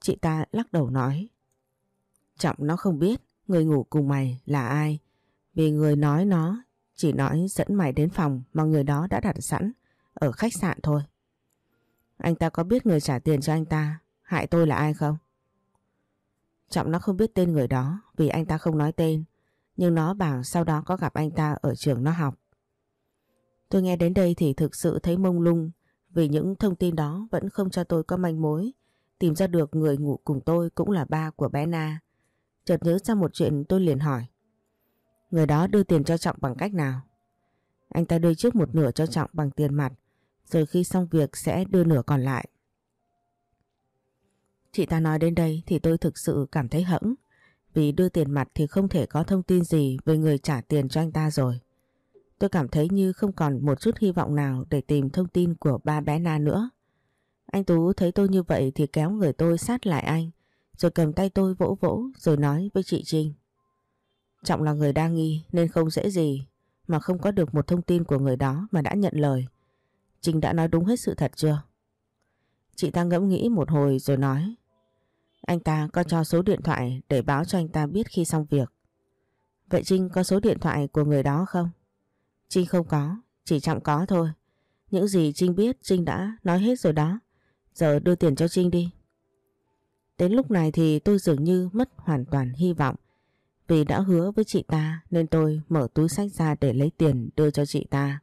Chị ta lắc đầu nói. Trọng nó không biết người ngủ cùng mày là ai. Vì người nói nó, chỉ nói dẫn mày đến phòng mà người đó đã đặt sẵn ở khách sạn thôi. Anh ta có biết người trả tiền cho anh ta, hại tôi là ai không? Trọng nó không biết tên người đó vì anh ta không nói tên. Nhưng nó bảo sau đó có gặp anh ta ở trường nó học. Tôi nghe đến đây thì thực sự thấy mông lung vì những thông tin đó vẫn không cho tôi có manh mối. Tìm ra được người ngủ cùng tôi cũng là ba của bé Na. Chợt nhớ ra một chuyện tôi liền hỏi. Người đó đưa tiền cho Trọng bằng cách nào? Anh ta đưa trước một nửa cho Trọng bằng tiền mặt, rồi khi xong việc sẽ đưa nửa còn lại. Chị ta nói đến đây thì tôi thực sự cảm thấy hẫng. Vì đưa tiền mặt thì không thể có thông tin gì về người trả tiền cho anh ta rồi. Tôi cảm thấy như không còn một chút hy vọng nào để tìm thông tin của ba bé Na nữa. Anh Tú thấy tôi như vậy thì kéo người tôi sát lại anh, rồi cầm tay tôi vỗ vỗ rồi nói với chị Trinh. Trọng là người đa nghi nên không dễ gì mà không có được một thông tin của người đó mà đã nhận lời. Trinh đã nói đúng hết sự thật chưa? Chị ta ngẫm nghĩ một hồi rồi nói. Anh ta có cho số điện thoại để báo cho anh ta biết khi xong việc. Vậy Trinh có số điện thoại của người đó không? Trinh không có, chỉ Trọng có thôi. Những gì Trinh biết Trinh đã nói hết rồi đó. Giờ đưa tiền cho Trinh đi. Đến lúc này thì tôi dường như mất hoàn toàn hy vọng. Vì đã hứa với chị ta nên tôi mở túi sách ra để lấy tiền đưa cho chị ta.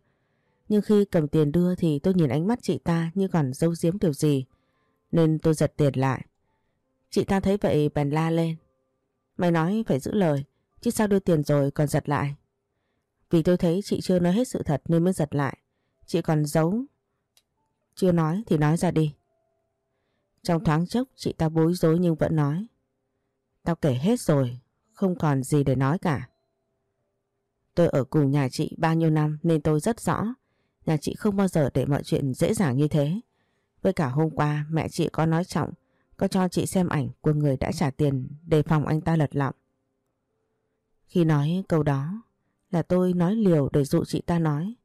Nhưng khi cầm tiền đưa thì tôi nhìn ánh mắt chị ta như còn dâu giếm điều gì. Nên tôi giật tiền lại. Chị ta thấy vậy bèn la lên. Mày nói phải giữ lời, chứ sao đưa tiền rồi còn giật lại. Vì tôi thấy chị chưa nói hết sự thật nên mới giật lại. Chị còn giấu. Chưa nói thì nói ra đi. Trong thoáng chốc chị ta bối rối nhưng vẫn nói. Tao kể hết rồi, không còn gì để nói cả. Tôi ở cùng nhà chị bao nhiêu năm nên tôi rất rõ. Nhà chị không bao giờ để mọi chuyện dễ dàng như thế. Với cả hôm qua mẹ chị có nói trọng có cho chị xem ảnh của người đã trả tiền đề phòng anh ta lật lọng. Khi nói câu đó là tôi nói liều để dụ chị ta nói.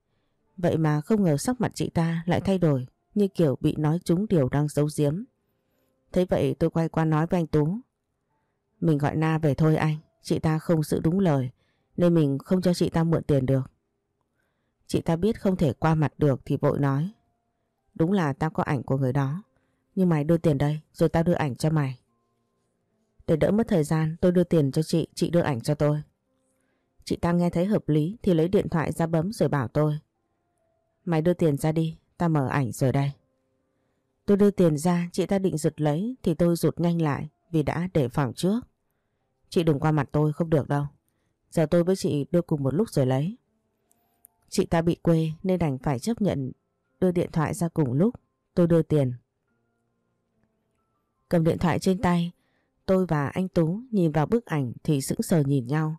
Vậy mà không ngờ sắc mặt chị ta lại thay đổi như kiểu bị nói trúng điều đang giấu giếm. Thế vậy tôi quay qua nói với anh Tú. Mình gọi Na về thôi anh, chị ta không giữ đúng lời nên mình không cho chị ta mượn tiền được. Chị ta biết không thể qua mặt được thì vội nói. Đúng là tao có ảnh của người đó. Nhưng mày đưa tiền đây rồi tao đưa ảnh cho mày. Để đỡ mất thời gian tôi đưa tiền cho chị, chị đưa ảnh cho tôi. Chị ta nghe thấy hợp lý thì lấy điện thoại ra bấm rồi bảo tôi. Mày đưa tiền ra đi, tao mở ảnh rồi đây. Tôi đưa tiền ra, chị ta định rụt lấy thì tôi rụt nhanh lại vì đã để phòng trước. Chị đừng qua mặt tôi không được đâu. Giờ tôi với chị đưa cùng một lúc rồi lấy. Chị ta bị quê nên đành phải chấp nhận đưa điện thoại ra cùng lúc. Tôi đưa tiền. Cầm điện thoại trên tay, tôi và anh Tú nhìn vào bức ảnh thì sững sờ nhìn nhau.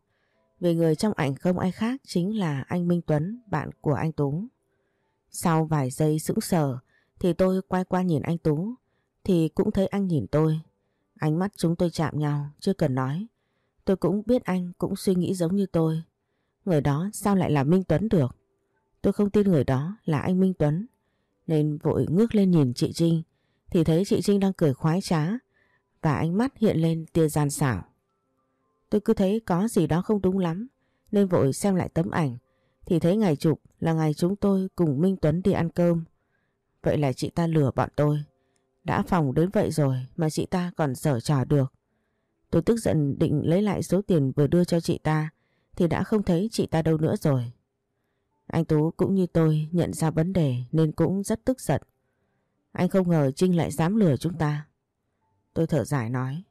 Vì người trong ảnh không ai khác chính là anh Minh Tuấn, bạn của anh Tú. Sau vài giây sững sờ Thì tôi quay qua nhìn anh Tú thì cũng thấy anh nhìn tôi. Ánh mắt chúng tôi chạm nhau, chưa cần nói. Tôi cũng biết anh cũng suy nghĩ giống như tôi. Người đó sao lại là Minh Tuấn được? Tôi không tin người đó là anh Minh Tuấn. Nên vội ngước lên nhìn chị Trinh thì thấy chị Trinh đang cười khoái trá, và ánh mắt hiện lên tia gian xảo. Tôi cứ thấy có gì đó không đúng lắm, nên vội xem lại tấm ảnh thì thấy ngày chụp là ngày chúng tôi cùng Minh Tuấn đi ăn cơm. Vậy là chị ta lừa bọn tôi. Đã phòng đến vậy rồi mà chị ta còn sở trò được. Tôi tức giận định lấy lại số tiền vừa đưa cho chị ta, thì đã không thấy chị ta đâu nữa rồi. Anh Tú cũng như tôi nhận ra vấn đề nên cũng rất tức giận. Anh không ngờ Trinh lại dám lừa chúng ta. Tôi thở dài nói.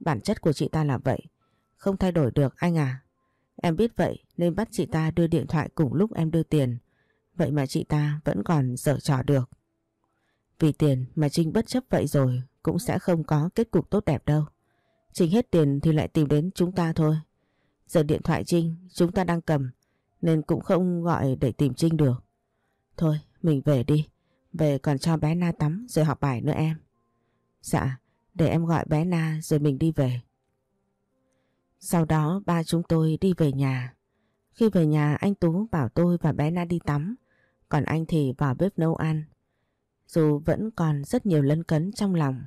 Bản chất của chị ta là vậy. Không thay đổi được anh à. Em biết vậy nên bắt chị ta đưa điện thoại cùng lúc em đưa tiền. Vậy mà chị ta vẫn còn dở trò được. Vì tiền mà Trinh bất chấp vậy rồi cũng sẽ không có kết cục tốt đẹp đâu. Trinh hết tiền thì lại tìm đến chúng ta thôi. Giờ điện thoại Trinh, chúng ta đang cầm nên cũng không gọi để tìm Trinh được. Thôi, mình về đi. Về còn cho bé Na tắm rồi học bài nữa em. Dạ, để em gọi bé Na rồi mình đi về. Sau đó ba chúng tôi đi về nhà. Khi về nhà anh Tú bảo tôi và bé Na đi tắm, còn anh thì vào bếp nấu ăn. Dù vẫn còn rất nhiều lấn cấn trong lòng,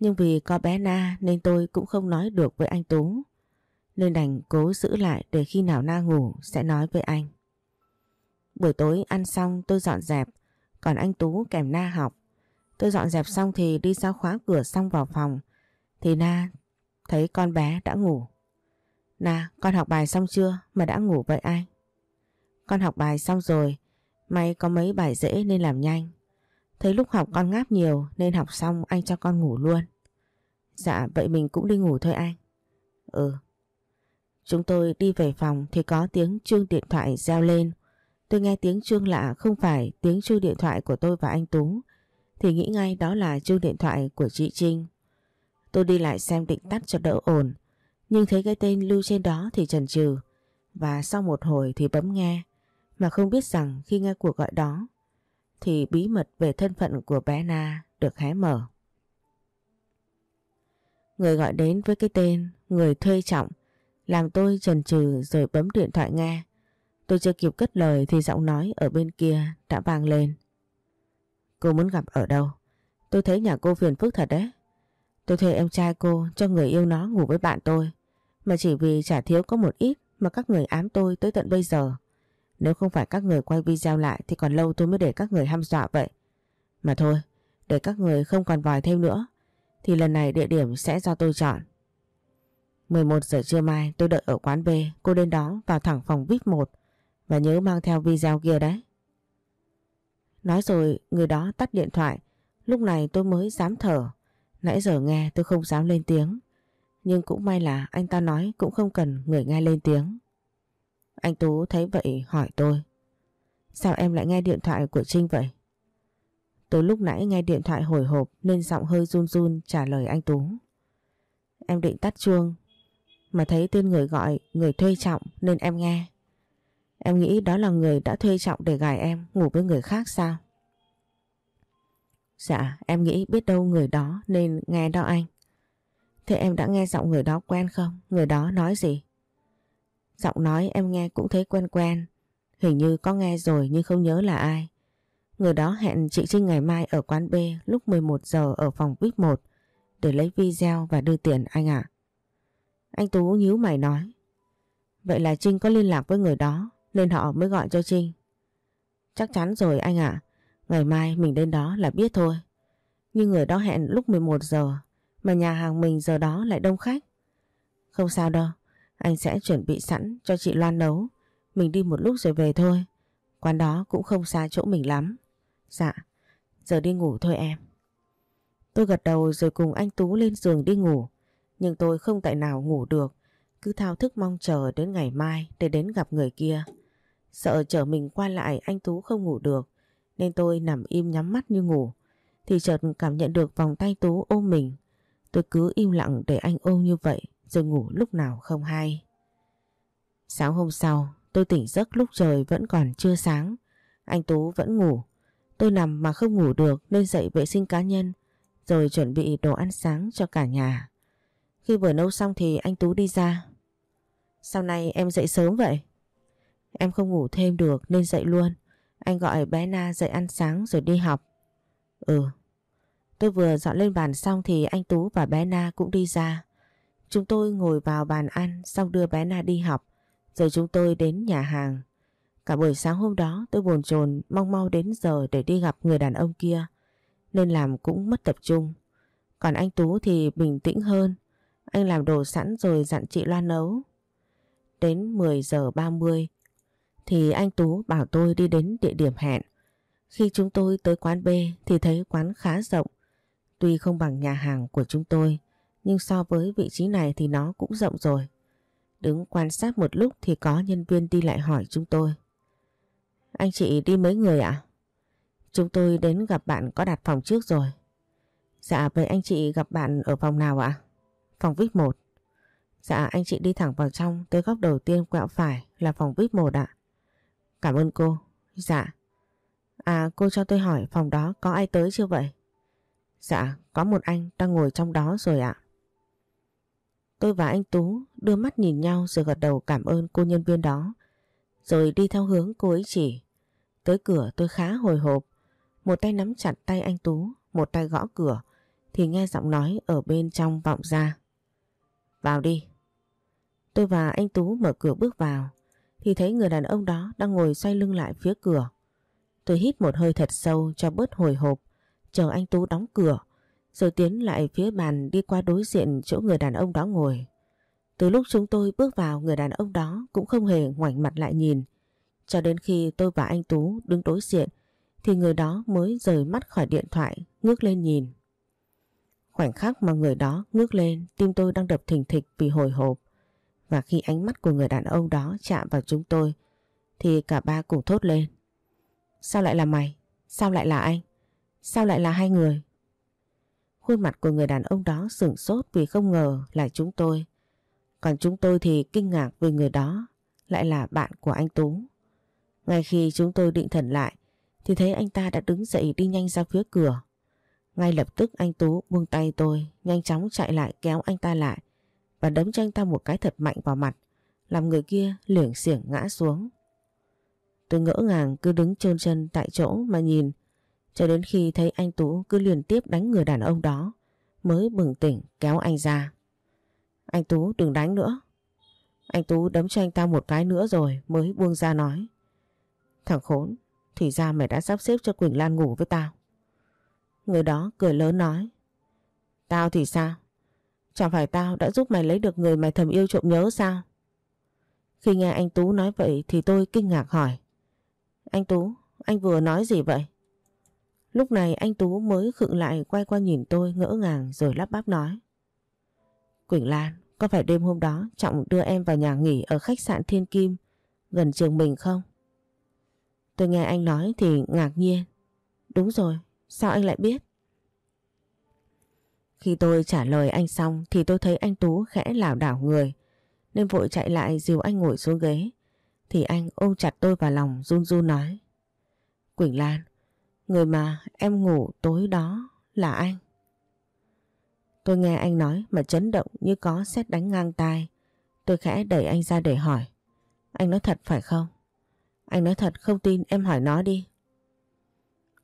nhưng vì có bé Na nên tôi cũng không nói được với anh Tú. Nên đành cố giữ lại để khi nào Na ngủ sẽ nói với anh. Buổi tối ăn xong tôi dọn dẹp, còn anh Tú kèm Na học. Tôi dọn dẹp xong thì đi ra khóa cửa xong vào phòng, thì Na thấy con bé đã ngủ. Na, con học bài xong chưa mà đã ngủ vậy anh? Con học bài xong rồi, may có mấy bài dễ nên làm nhanh. Thấy lúc học con ngáp nhiều nên học xong anh cho con ngủ luôn. Dạ vậy mình cũng đi ngủ thôi anh. Ừ. Chúng tôi đi về phòng thì có tiếng chuông điện thoại reo lên. Tôi nghe tiếng chuông lạ, không phải tiếng chuông điện thoại của tôi và anh Tú. Thì nghĩ ngay đó là chuông điện thoại của chị Trinh. Tôi đi lại xem định tắt cho đỡ ồn. Nhưng thấy cái tên lưu trên đó thì chần chừ Và sau một hồi thì bấm nghe. Mà không biết rằng khi nghe cuộc gọi đó, thì bí mật về thân phận của bé Na được hé mở. Người gọi đến với cái tên, người thuê trọng, làm tôi chần chừ rồi bấm điện thoại nghe. Tôi chưa kịp cất lời thì giọng nói ở bên kia đã vang lên. Cô muốn gặp ở đâu? Tôi thấy nhà cô phiền phức thật đấy. Tôi thuê em trai cô cho người yêu nó ngủ với bạn tôi. Mà chỉ vì trả thiếu có một ít mà các người ám tôi tới tận bây giờ. Nếu không phải các người quay video lại thì còn lâu tôi mới để các người hăm dọa vậy. Mà thôi, để các người không còn vòi thêm nữa thì lần này địa điểm sẽ do tôi chọn. 11 giờ trưa mai tôi đợi ở quán B, cô đến đó vào thẳng phòng VIP 1 và nhớ mang theo video kia đấy. Nói rồi người đó tắt điện thoại, lúc này tôi mới dám thở. Nãy giờ nghe tôi không dám lên tiếng, nhưng cũng may là anh ta nói cũng không cần người nghe lên tiếng. Anh Tú thấy vậy hỏi tôi. Sao em lại nghe điện thoại của Trinh vậy? Tôi lúc nãy nghe điện thoại hồi hộp nên giọng hơi run run trả lời anh Tú. Em định tắt chuông mà thấy tên người gọi người thuê trọng nên em nghe. Em nghĩ đó là người đã thuê trọng để gài em, ngủ với người khác sao? Dạ em nghĩ biết đâu người đó nên nghe đó anh. Thế em đã nghe giọng người đó quen không? Người đó nói gì? Giọng nói em nghe cũng thấy quen quen. Hình như có nghe rồi nhưng không nhớ là ai. Người đó hẹn chị Trinh ngày mai ở quán B lúc 11 giờ ở phòng VIP 1 để lấy video và đưa tiền anh ạ. Anh Tú nhíu mày nói. Vậy là Trinh có liên lạc với người đó nên họ mới gọi cho Trinh. Chắc chắn rồi anh ạ. Ngày mai mình đến đó là biết thôi. Nhưng người đó hẹn lúc 11 giờ mà nhà hàng mình giờ đó lại đông khách. Không sao đâu. Anh sẽ chuẩn bị sẵn cho chị Loan nấu. Mình đi một lúc rồi về thôi. Quán đó cũng không xa chỗ mình lắm. Dạ, giờ đi ngủ thôi em. Tôi gật đầu rồi cùng anh Tú lên giường đi ngủ. Nhưng tôi không tại nào ngủ được. Cứ thao thức mong chờ đến ngày mai để đến gặp người kia. Sợ chở mình qua lại anh Tú không ngủ được. Nên tôi nằm im nhắm mắt như ngủ. Thì chợt cảm nhận được vòng tay Tú ôm mình. Tôi cứ im lặng để anh ôm như vậy, rồi ngủ lúc nào không hay. Sáng hôm sau, tôi tỉnh giấc lúc trời vẫn còn chưa sáng. Anh Tú vẫn ngủ. Tôi nằm mà không ngủ được nên dậy vệ sinh cá nhân, rồi chuẩn bị đồ ăn sáng cho cả nhà. Khi vừa nấu xong thì anh Tú đi ra. Sau này em dậy sớm vậy? Em không ngủ thêm được nên dậy luôn. Anh gọi bé Na dậy ăn sáng rồi đi học. Ừ. Tôi vừa dọn lên bàn xong thì anh Tú và bé Na cũng đi ra. Chúng tôi ngồi vào bàn ăn xong đưa bé Na đi học. Rồi chúng tôi đến nhà hàng. Cả buổi sáng hôm đó tôi bồn chồn, mong mau đến giờ để đi gặp người đàn ông kia. Nên làm cũng mất tập trung. Còn anh Tú thì bình tĩnh hơn. Anh làm đồ sẵn rồi dặn chị Loan nấu. Đến 10 giờ 30 thì anh Tú bảo tôi đi đến địa điểm hẹn. Khi chúng tôi tới quán B thì thấy quán khá rộng. Tuy không bằng nhà hàng của chúng tôi, nhưng so với vị trí này thì nó cũng rộng rồi. Đứng quan sát một lúc thì có nhân viên đi lại hỏi chúng tôi. Anh chị đi mấy người ạ? Chúng tôi đến gặp bạn có đặt phòng trước rồi. Dạ vậy anh chị gặp bạn ở phòng nào ạ? Phòng VIP 1. Dạ anh chị đi thẳng vào trong tới góc đầu tiên quẹo phải là phòng VIP 1 ạ. Cảm ơn cô. Dạ. À cô cho tôi hỏi phòng đó có ai tới chưa vậy? Dạ có một anh đang ngồi trong đó rồi ạ. Tôi và anh Tú đưa mắt nhìn nhau rồi gật đầu cảm ơn cô nhân viên đó. Rồi đi theo hướng cô ấy chỉ. Tới cửa tôi khá hồi hộp. Một tay nắm chặt tay anh Tú, một tay gõ cửa. Thì nghe giọng nói ở bên trong vọng ra. Vào đi. Tôi và anh Tú mở cửa bước vào. Thì thấy người đàn ông đó đang ngồi xoay lưng lại phía cửa. Tôi hít một hơi thật sâu cho bớt hồi hộp. Chờ anh Tú đóng cửa. Rồi tiến lại phía bàn đi qua đối diện chỗ người đàn ông đó ngồi. Từ lúc chúng tôi bước vào, người đàn ông đó cũng không hề ngoảnh mặt lại nhìn. Cho đến khi tôi và anh Tú đứng đối diện, thì người đó mới rời mắt khỏi điện thoại, ngước lên nhìn. Khoảnh khắc mà người đó ngước lên, tim tôi đang đập thình thịch vì hồi hộp. Và khi ánh mắt của người đàn ông đó chạm vào chúng tôi thì cả ba cùng thốt lên. Sao lại là mày? Sao lại là anh? Sao lại là hai người? Khuôn mặt của người đàn ông đó sửng sốt vì không ngờ là chúng tôi. Còn chúng tôi thì kinh ngạc vì người đó lại là bạn của anh Tú. Ngay khi chúng tôi định thần lại thì thấy anh ta đã đứng dậy đi nhanh ra phía cửa. Ngay lập tức anh Tú buông tay tôi, nhanh chóng chạy lại kéo anh ta lại và đấm cho anh ta một cái thật mạnh vào mặt, làm người kia liểng xiểng ngã xuống. Tôi ngỡ ngàng cứ đứng trơn chân tại chỗ mà nhìn, cho đến khi thấy anh Tú cứ liên tiếp đánh người đàn ông đó, mới bừng tỉnh kéo anh ra. Anh Tú đừng đánh nữa. Anh Tú đấm cho anh ta một cái nữa rồi mới buông ra nói. Thằng khốn, thì ra mày đã sắp xếp cho Quỳnh Lan ngủ với tao. Người đó cười lớn nói. Tao thì sao? Chẳng phải tao đã giúp mày lấy được người mày thầm yêu trộm nhớ sao? Khi nghe anh Tú nói vậy thì tôi kinh ngạc hỏi. Anh Tú, anh vừa nói gì vậy? Lúc này anh Tú mới khựng lại quay qua nhìn tôi ngỡ ngàng rồi lắp bắp nói. Quỳnh Lan, có phải đêm hôm đó Trọng đưa em vào nhà nghỉ ở khách sạn Thiên Kim gần trường mình không? Tôi nghe anh nói thì ngạc nhiên. Đúng rồi, sao anh lại biết? Khi tôi trả lời anh xong thì tôi thấy anh Tú khẽ lảo đảo người nên vội chạy lại dìu anh ngồi xuống ghế. Thì anh ôm chặt tôi vào lòng run run nói. Quỳnh Lan, người mà em ngủ tối đó là anh. Tôi nghe anh nói mà chấn động như có xét đánh ngang tai. Tôi khẽ đẩy anh ra để hỏi. Anh nói thật phải không? Anh nói thật không tin em hỏi nó đi.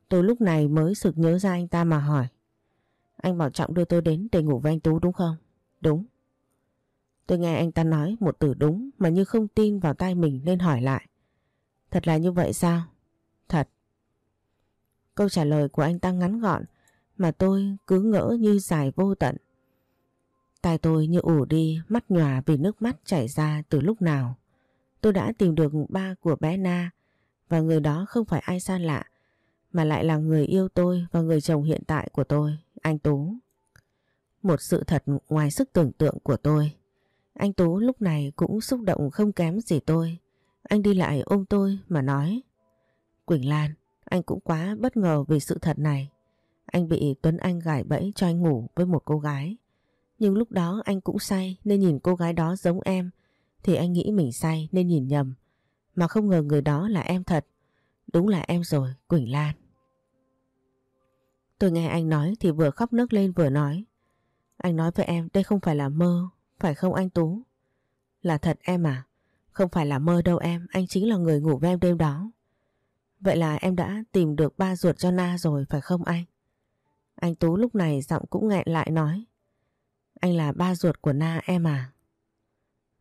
Tôi lúc này mới sực nhớ ra anh ta mà hỏi. Anh bảo Trọng đưa tôi đến để ngủ với anh Tú đúng không? Đúng. Tôi nghe anh ta nói một từ đúng mà như không tin vào tai mình nên hỏi lại. Thật là như vậy sao? Thật. Câu trả lời của anh ta ngắn gọn mà tôi cứ ngỡ như dài vô tận. Tai tôi như ủ đi, mắt nhòa vì nước mắt chảy ra từ lúc nào. Tôi đã tìm được ba của bé Na và người đó không phải ai xa lạ mà lại là người yêu tôi và người chồng hiện tại của tôi, anh Tú. Một sự thật ngoài sức tưởng tượng của tôi. Anh Tú lúc này cũng xúc động không kém gì tôi. Anh đi lại ôm tôi mà nói Quỳnh Lan, anh cũng quá bất ngờ vì sự thật này. Anh bị Tuấn Anh gài bẫy cho anh ngủ với một cô gái. Nhưng lúc đó anh cũng say nên nhìn cô gái đó giống em thì anh nghĩ mình say nên nhìn nhầm. Mà không ngờ người đó là em thật. Đúng là em rồi, Quỳnh Lan. Tôi nghe anh nói thì vừa khóc nước lên vừa nói. Anh nói với em đây không phải là mơ, phải không anh Tú? Là thật em à? Không phải là mơ đâu em, anh chính là người ngủ với em đêm đó. Vậy là em đã tìm được ba ruột cho Na rồi phải không anh? Anh Tú lúc này giọng cũng nghẹn lại nói. Anh là ba ruột của Na em à?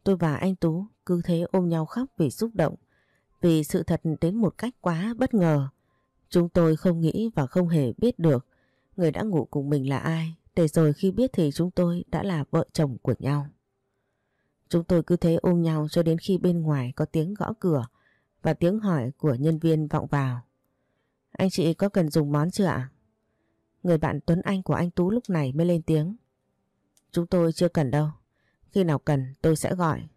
Tôi và anh Tú cứ thế ôm nhau khóc vì xúc động. Vì sự thật đến một cách quá bất ngờ. Chúng tôi không nghĩ và không hề biết được người đã ngủ cùng mình là ai. Để rồi khi biết thì chúng tôi đã là vợ chồng của nhau. Chúng tôi cứ thế ôm nhau cho đến khi bên ngoài có tiếng gõ cửa và tiếng hỏi của nhân viên vọng vào. Anh chị có cần dùng món chưa ạ? Người bạn Tuấn Anh của anh Tú lúc này mới lên tiếng. Chúng tôi chưa cần đâu. Khi nào cần tôi sẽ gọi.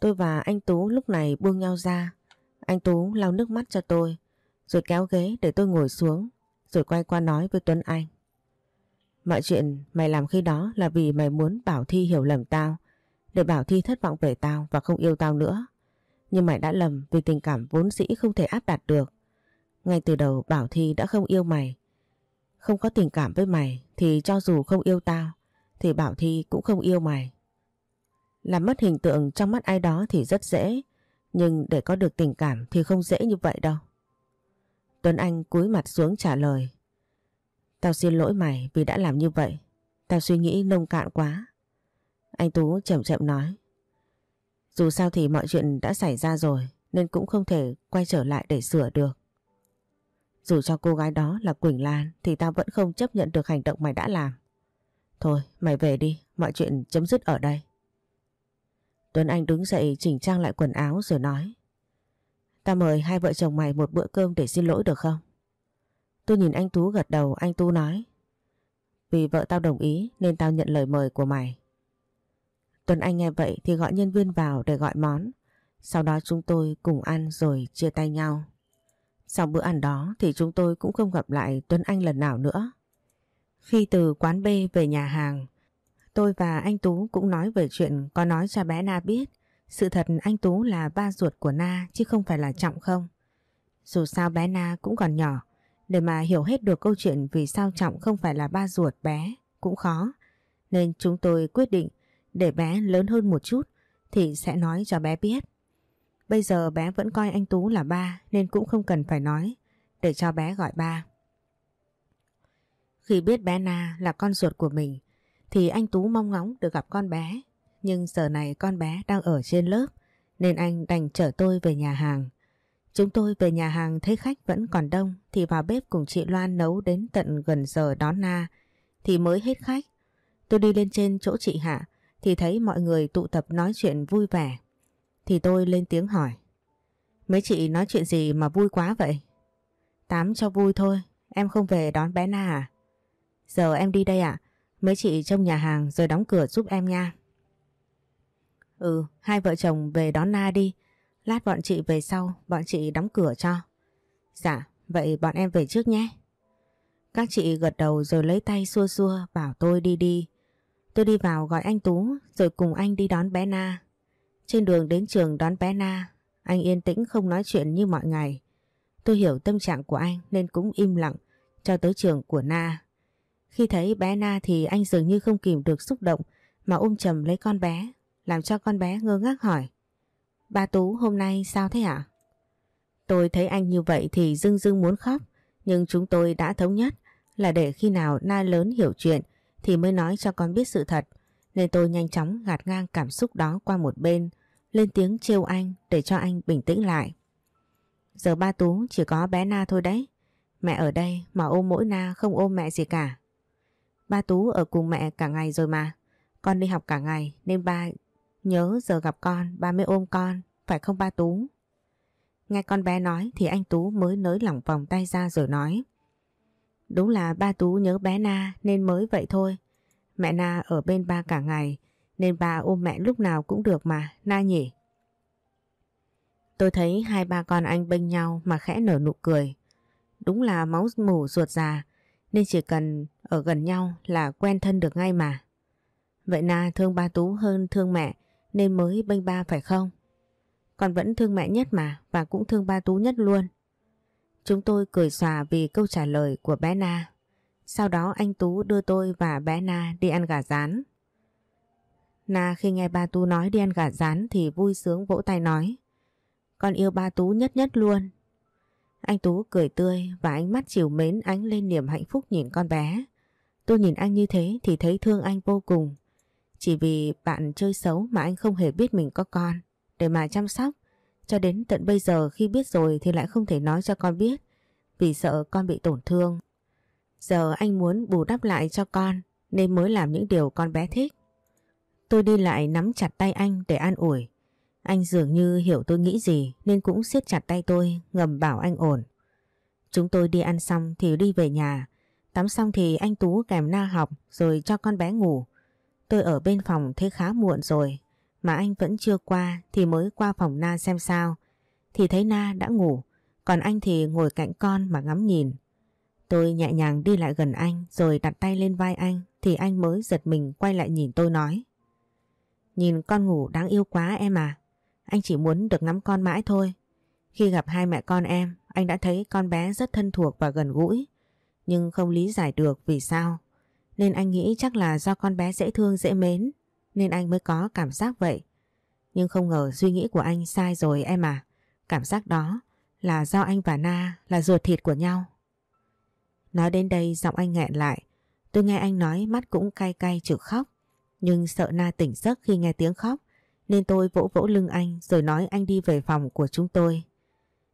Tôi và anh Tú lúc này buông nhau ra. Anh Tú lau nước mắt cho tôi, rồi kéo ghế để tôi ngồi xuống, rồi quay qua nói với Tuấn Anh. Mọi chuyện mày làm khi đó là vì mày muốn Bảo Thi hiểu lầm tao, để Bảo Thi thất vọng về tao và không yêu tao nữa. Nhưng mày đã lầm vì tình cảm vốn dĩ không thể áp đặt được. Ngay từ đầu Bảo Thi đã không yêu mày. Không có tình cảm với mày thì cho dù không yêu tao thì Bảo Thi cũng không yêu mày. Làm mất hình tượng trong mắt ai đó thì rất dễ, nhưng để có được tình cảm thì không dễ như vậy đâu. Tuấn Anh cúi mặt xuống trả lời. Tao xin lỗi mày vì đã làm như vậy. Tao suy nghĩ nông cạn quá. Anh Tú chậm chậm nói. Dù sao thì mọi chuyện đã xảy ra rồi nên cũng không thể quay trở lại để sửa được. Dù cho cô gái đó là Quỳnh Lan thì tao vẫn không chấp nhận được hành động mày đã làm. Thôi mày về đi, mọi chuyện chấm dứt ở đây. Tuấn Anh đứng dậy chỉnh trang lại quần áo rồi nói. Ta mời hai vợ chồng mày một bữa cơm để xin lỗi được không? Tôi nhìn anh Tú gật đầu, anh Tú nói. Vì vợ tao đồng ý nên tao nhận lời mời của mày. Tuấn Anh nghe vậy thì gọi nhân viên vào để gọi món. Sau đó chúng tôi cùng ăn rồi chia tay nhau. Sau bữa ăn đó thì chúng tôi cũng không gặp lại Tuấn Anh lần nào nữa. Khi từ quán B về nhà hàng, tôi và anh Tú cũng nói về chuyện có nói cho bé Na biết. Sự thật anh Tú là ba ruột của Na chứ không phải là Trọng không. Dù sao bé Na cũng còn nhỏ, để mà hiểu hết được câu chuyện vì sao Trọng không phải là ba ruột bé cũng khó. Nên chúng tôi quyết định để bé lớn hơn một chút thì sẽ nói cho bé biết. Bây giờ bé vẫn coi anh Tú là ba nên cũng không cần phải nói để cho bé gọi ba. Khi biết bé Na là con ruột của mình thì anh Tú mong ngóng được gặp con bé. Nhưng giờ này con bé đang ở trên lớp nên anh đành chở tôi về nhà hàng. Chúng tôi về nhà hàng thấy khách vẫn còn đông thì vào bếp cùng chị Loan nấu đến tận gần giờ đón Na thì mới hết khách. Tôi đi lên trên chỗ chị Hạ thì thấy mọi người tụ tập nói chuyện vui vẻ. Thì tôi lên tiếng hỏi. Mấy chị nói chuyện gì mà vui quá vậy? Tám cho vui thôi, em không về đón bé Na à? Giờ em đi đây ạ, mấy chị trong nhà hàng rồi đóng cửa giúp em nha. Ừ, hai vợ chồng về đón Na đi, lát bọn chị về sau, bọn chị đóng cửa cho. Dạ, vậy bọn em về trước nhé. Các chị gật đầu rồi lấy tay xua xua bảo tôi đi đi. Tôi đi vào gọi anh Tú rồi cùng anh đi đón bé Na. Trên đường đến trường đón bé Na, anh yên tĩnh không nói chuyện như mọi ngày. Tôi hiểu tâm trạng của anh nên cũng im lặng cho tới trường của Na. Khi thấy bé Na thì anh dường như không kìm được xúc động mà ôm chầm lấy con bé, làm cho con bé ngơ ngác hỏi. Ba Tú hôm nay sao thế ạ? Tôi thấy anh như vậy thì dưng dưng muốn khóc, nhưng chúng tôi đã thống nhất là để khi nào Na lớn hiểu chuyện thì mới nói cho con biết sự thật. Nên tôi nhanh chóng gạt ngang cảm xúc đó qua một bên, lên tiếng trêu anh để cho anh bình tĩnh lại. Giờ ba Tú chỉ có bé Na thôi đấy. Mẹ ở đây mà ôm mỗi Na không ôm mẹ gì cả. Ba Tú ở cùng mẹ cả ngày rồi mà. Con đi học cả ngày nên ba nhớ giờ gặp con ba mới ôm con. Phải không ba Tú? Nghe con bé nói thì anh Tú mới nới lỏng vòng tay ra rồi nói. Đúng là ba Tú nhớ bé Na nên mới vậy thôi. Mẹ Na ở bên ba cả ngày nên ba ôm mẹ lúc nào cũng được mà, Na nhỉ? Tôi thấy hai ba con anh bênh nhau mà khẽ nở nụ cười. Đúng là máu mủ ruột già nên chỉ cần ở gần nhau là quen thân được ngay mà. Vậy Na thương ba Tú hơn thương mẹ nên mới bênh ba phải không? Con vẫn thương mẹ nhất mà, và cũng thương ba Tú nhất luôn. Chúng tôi cười xòa vì câu trả lời của bé Na. Sau đó anh Tú đưa tôi và bé Na đi ăn gà rán. Na khi nghe ba Tú nói đi ăn gà rán thì vui sướng vỗ tay nói. Con yêu ba Tú nhất nhất luôn. Anh Tú cười tươi và ánh mắt chiều mến ánh lên niềm hạnh phúc nhìn con bé. Tôi nhìn anh như thế thì thấy thương anh vô cùng. Chỉ vì bạn chơi xấu mà anh không hề biết mình có con để mà chăm sóc. Cho đến tận bây giờ khi biết rồi thì lại không thể nói cho con biết, vì sợ con bị tổn thương. Giờ anh muốn bù đắp lại cho con, nên mới làm những điều con bé thích. Tôi đi lại nắm chặt tay anh để an ủi. Anh dường như hiểu tôi nghĩ gì, nên cũng siết chặt tay tôi, ngầm bảo anh ổn. Chúng tôi đi ăn xong thì đi về nhà. Tắm xong thì anh Tú kèm Na học, rồi cho con bé ngủ. Tôi ở bên phòng thấy khá muộn rồi mà anh vẫn chưa qua thì mới qua phòng Na xem sao. Thì thấy Na đã ngủ còn anh thì ngồi cạnh con mà ngắm nhìn. Tôi nhẹ nhàng đi lại gần anh rồi đặt tay lên vai anh thì anh mới giật mình quay lại nhìn tôi nói. Nhìn con ngủ đáng yêu quá em à. Anh chỉ muốn được ngắm con mãi thôi. Khi gặp hai mẹ con em, anh đã thấy con bé rất thân thuộc và gần gũi. Nhưng không lý giải được vì sao. Nên anh nghĩ chắc là do con bé dễ thương, dễ mến. Nên anh mới có cảm giác vậy. Nhưng không ngờ suy nghĩ của anh sai rồi em à. Cảm giác đó là do anh và Na là ruột thịt của nhau. Nói đến đây giọng anh nghẹn lại. Tôi nghe anh nói mắt cũng cay cay chữ khóc. Nhưng sợ Na tỉnh giấc khi nghe tiếng khóc, nên tôi vỗ vỗ lưng anh rồi nói anh đi về phòng của chúng tôi.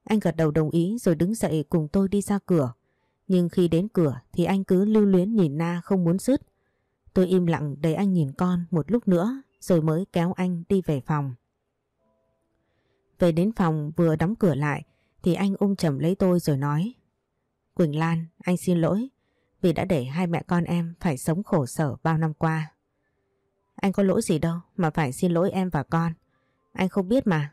Anh gật đầu đồng ý rồi đứng dậy cùng tôi đi ra cửa. Nhưng khi đến cửa thì anh cứ lưu luyến nhìn Na không muốn dứt. Tôi im lặng để anh nhìn con một lúc nữa rồi mới kéo anh đi về phòng. Về đến phòng vừa đóng cửa lại thì anh ôm chầm lấy tôi rồi nói Quỳnh Lan, anh xin lỗi vì đã để hai mẹ con em phải sống khổ sở bao năm qua. Anh có lỗi gì đâu mà phải xin lỗi em và con. Anh không biết mà.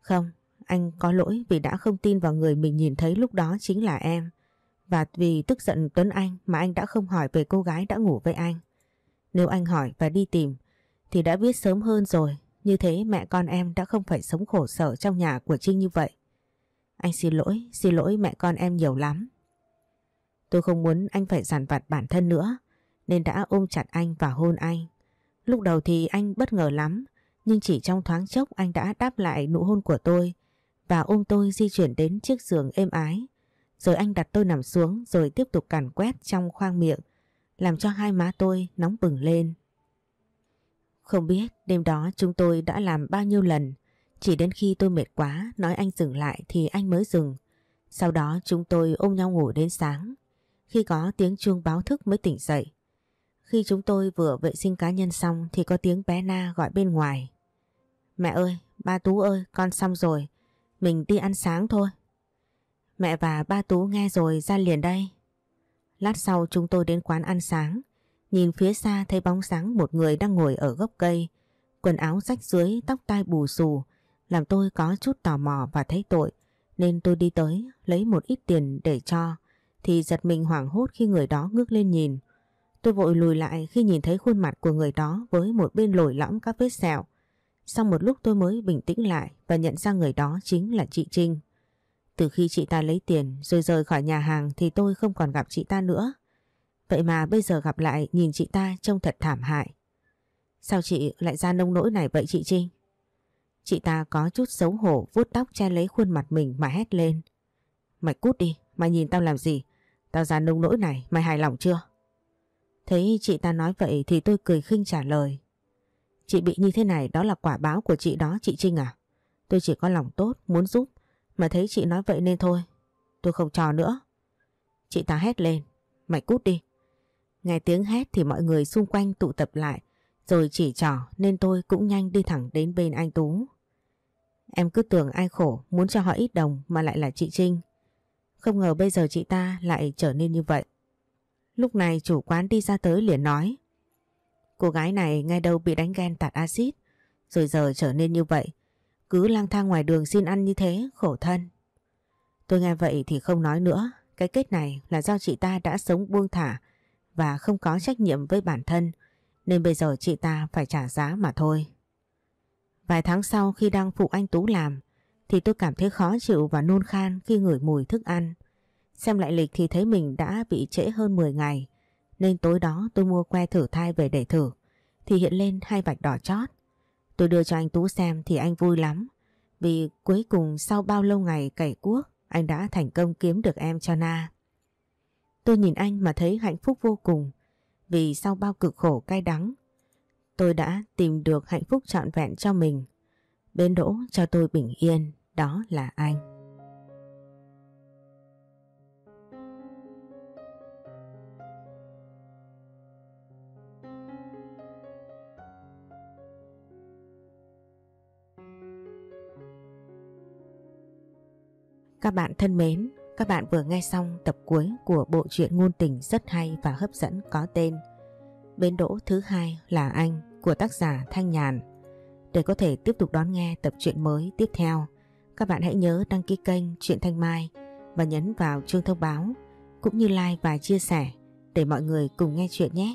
Không, anh có lỗi vì đã không tin vào người mình nhìn thấy lúc đó chính là em. Và vì tức giận Tuấn Anh mà anh đã không hỏi về cô gái đã ngủ với anh. Nếu anh hỏi và đi tìm thì đã biết sớm hơn rồi. Như thế mẹ con em đã không phải sống khổ sở trong nhà của Trinh như vậy. Anh xin lỗi, xin lỗi mẹ con em nhiều lắm. Tôi không muốn anh phải giàn vặt bản thân nữa nên đã ôm chặt anh và hôn anh. Lúc đầu thì anh bất ngờ lắm nhưng chỉ trong thoáng chốc anh đã đáp lại nụ hôn của tôi và ôm tôi di chuyển đến chiếc giường êm ái. Rồi anh đặt tôi nằm xuống rồi tiếp tục càn quét trong khoang miệng làm cho hai má tôi nóng bừng lên. Không biết đêm đó chúng tôi đã làm bao nhiêu lần chỉ đến khi tôi mệt quá nói anh dừng lại thì anh mới dừng. Sau đó chúng tôi ôm nhau ngủ đến sáng. Khi có tiếng chuông báo thức mới tỉnh dậy. Khi chúng tôi vừa vệ sinh cá nhân xong thì có tiếng bé Na gọi bên ngoài. Mẹ ơi, ba Tú ơi, con xong rồi. Mình đi ăn sáng thôi. Mẹ và ba Tú nghe rồi ra liền đây. Lát sau chúng tôi đến quán ăn sáng. Nhìn phía xa thấy bóng sáng một người đang ngồi ở gốc cây. Quần áo rách dưới, tóc tai bù xù. Làm tôi có chút tò mò và thấy tội. Nên tôi đi tới lấy một ít tiền để cho. Thì giật mình hoảng hốt khi người đó ngước lên nhìn. Tôi vội lùi lại khi nhìn thấy khuôn mặt của người đó với một bên lồi lõm các vết sẹo. Sau một lúc tôi mới bình tĩnh lại và nhận ra người đó chính là chị Trinh. Từ khi chị ta lấy tiền rồi rời khỏi nhà hàng thì tôi không còn gặp chị ta nữa. Vậy mà bây giờ gặp lại nhìn chị ta trông thật thảm hại. Sao chị lại ra nông nỗi này vậy chị Trinh? Chị ta có chút xấu hổ vuốt tóc che lấy khuôn mặt mình mà hét lên. Mày cút đi, mày nhìn tao làm gì? Tao ra nông nỗi này, mày hài lòng chưa? Thấy chị ta nói vậy thì tôi cười khinh trả lời. Chị bị như thế này đó là quả báo của chị đó chị Trinh à? Tôi chỉ có lòng tốt, muốn giúp, mà thấy chị nói vậy nên thôi. Tôi không trò nữa. Chị ta hét lên, mày cút đi. Nghe tiếng hét thì mọi người xung quanh tụ tập lại, rồi chỉ trò nên tôi cũng nhanh đi thẳng đến bên anh Tú. Em cứ tưởng ai khổ muốn cho họ ít đồng mà lại là chị Trinh. Không ngờ bây giờ chị ta lại trở nên như vậy. Lúc này chủ quán đi ra tới liền nói Cô gái này ngay đâu bị đánh ghen tạt axit Rồi giờ trở nên như vậy cứ lang thang ngoài đường xin ăn như thế, khổ thân. Tôi nghe vậy thì không nói nữa. Cái kết này là do chị ta đã sống buông thả Và không có trách nhiệm với bản thân, Nên bây giờ chị ta phải trả giá mà thôi. Vài tháng sau khi đang phụ anh Tú làm, Thì tôi cảm thấy khó chịu và nôn khan khi ngửi mùi thức ăn. Xem lại lịch thì thấy mình đã bị trễ hơn 10 ngày, nên tối đó tôi mua que thử thai về để thử, thì hiện lên hai vạch đỏ chót. Tôi đưa cho anh Tú xem thì anh vui lắm vì cuối cùng sau bao lâu ngày cày cuốc anh đã thành công kiếm được em cho Na. Tôi nhìn anh mà thấy hạnh phúc vô cùng vì sau bao cực khổ cay đắng tôi đã tìm được hạnh phúc trọn vẹn cho mình. Bên đỗ cho tôi bình yên, đó là anh. Các bạn thân mến, các bạn vừa nghe xong tập cuối của bộ truyện ngôn tình rất hay và hấp dẫn có tên Bến đỗ thứ hai là anh của tác giả Thanh Nhàn. Để có thể tiếp tục đón nghe tập truyện mới tiếp theo, các bạn hãy nhớ đăng ký kênh Truyện Thanh Mai và nhấn vào chuông thông báo cũng như like và chia sẻ để mọi người cùng nghe chuyện nhé.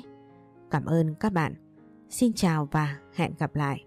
Cảm ơn các bạn. Xin chào và hẹn gặp lại.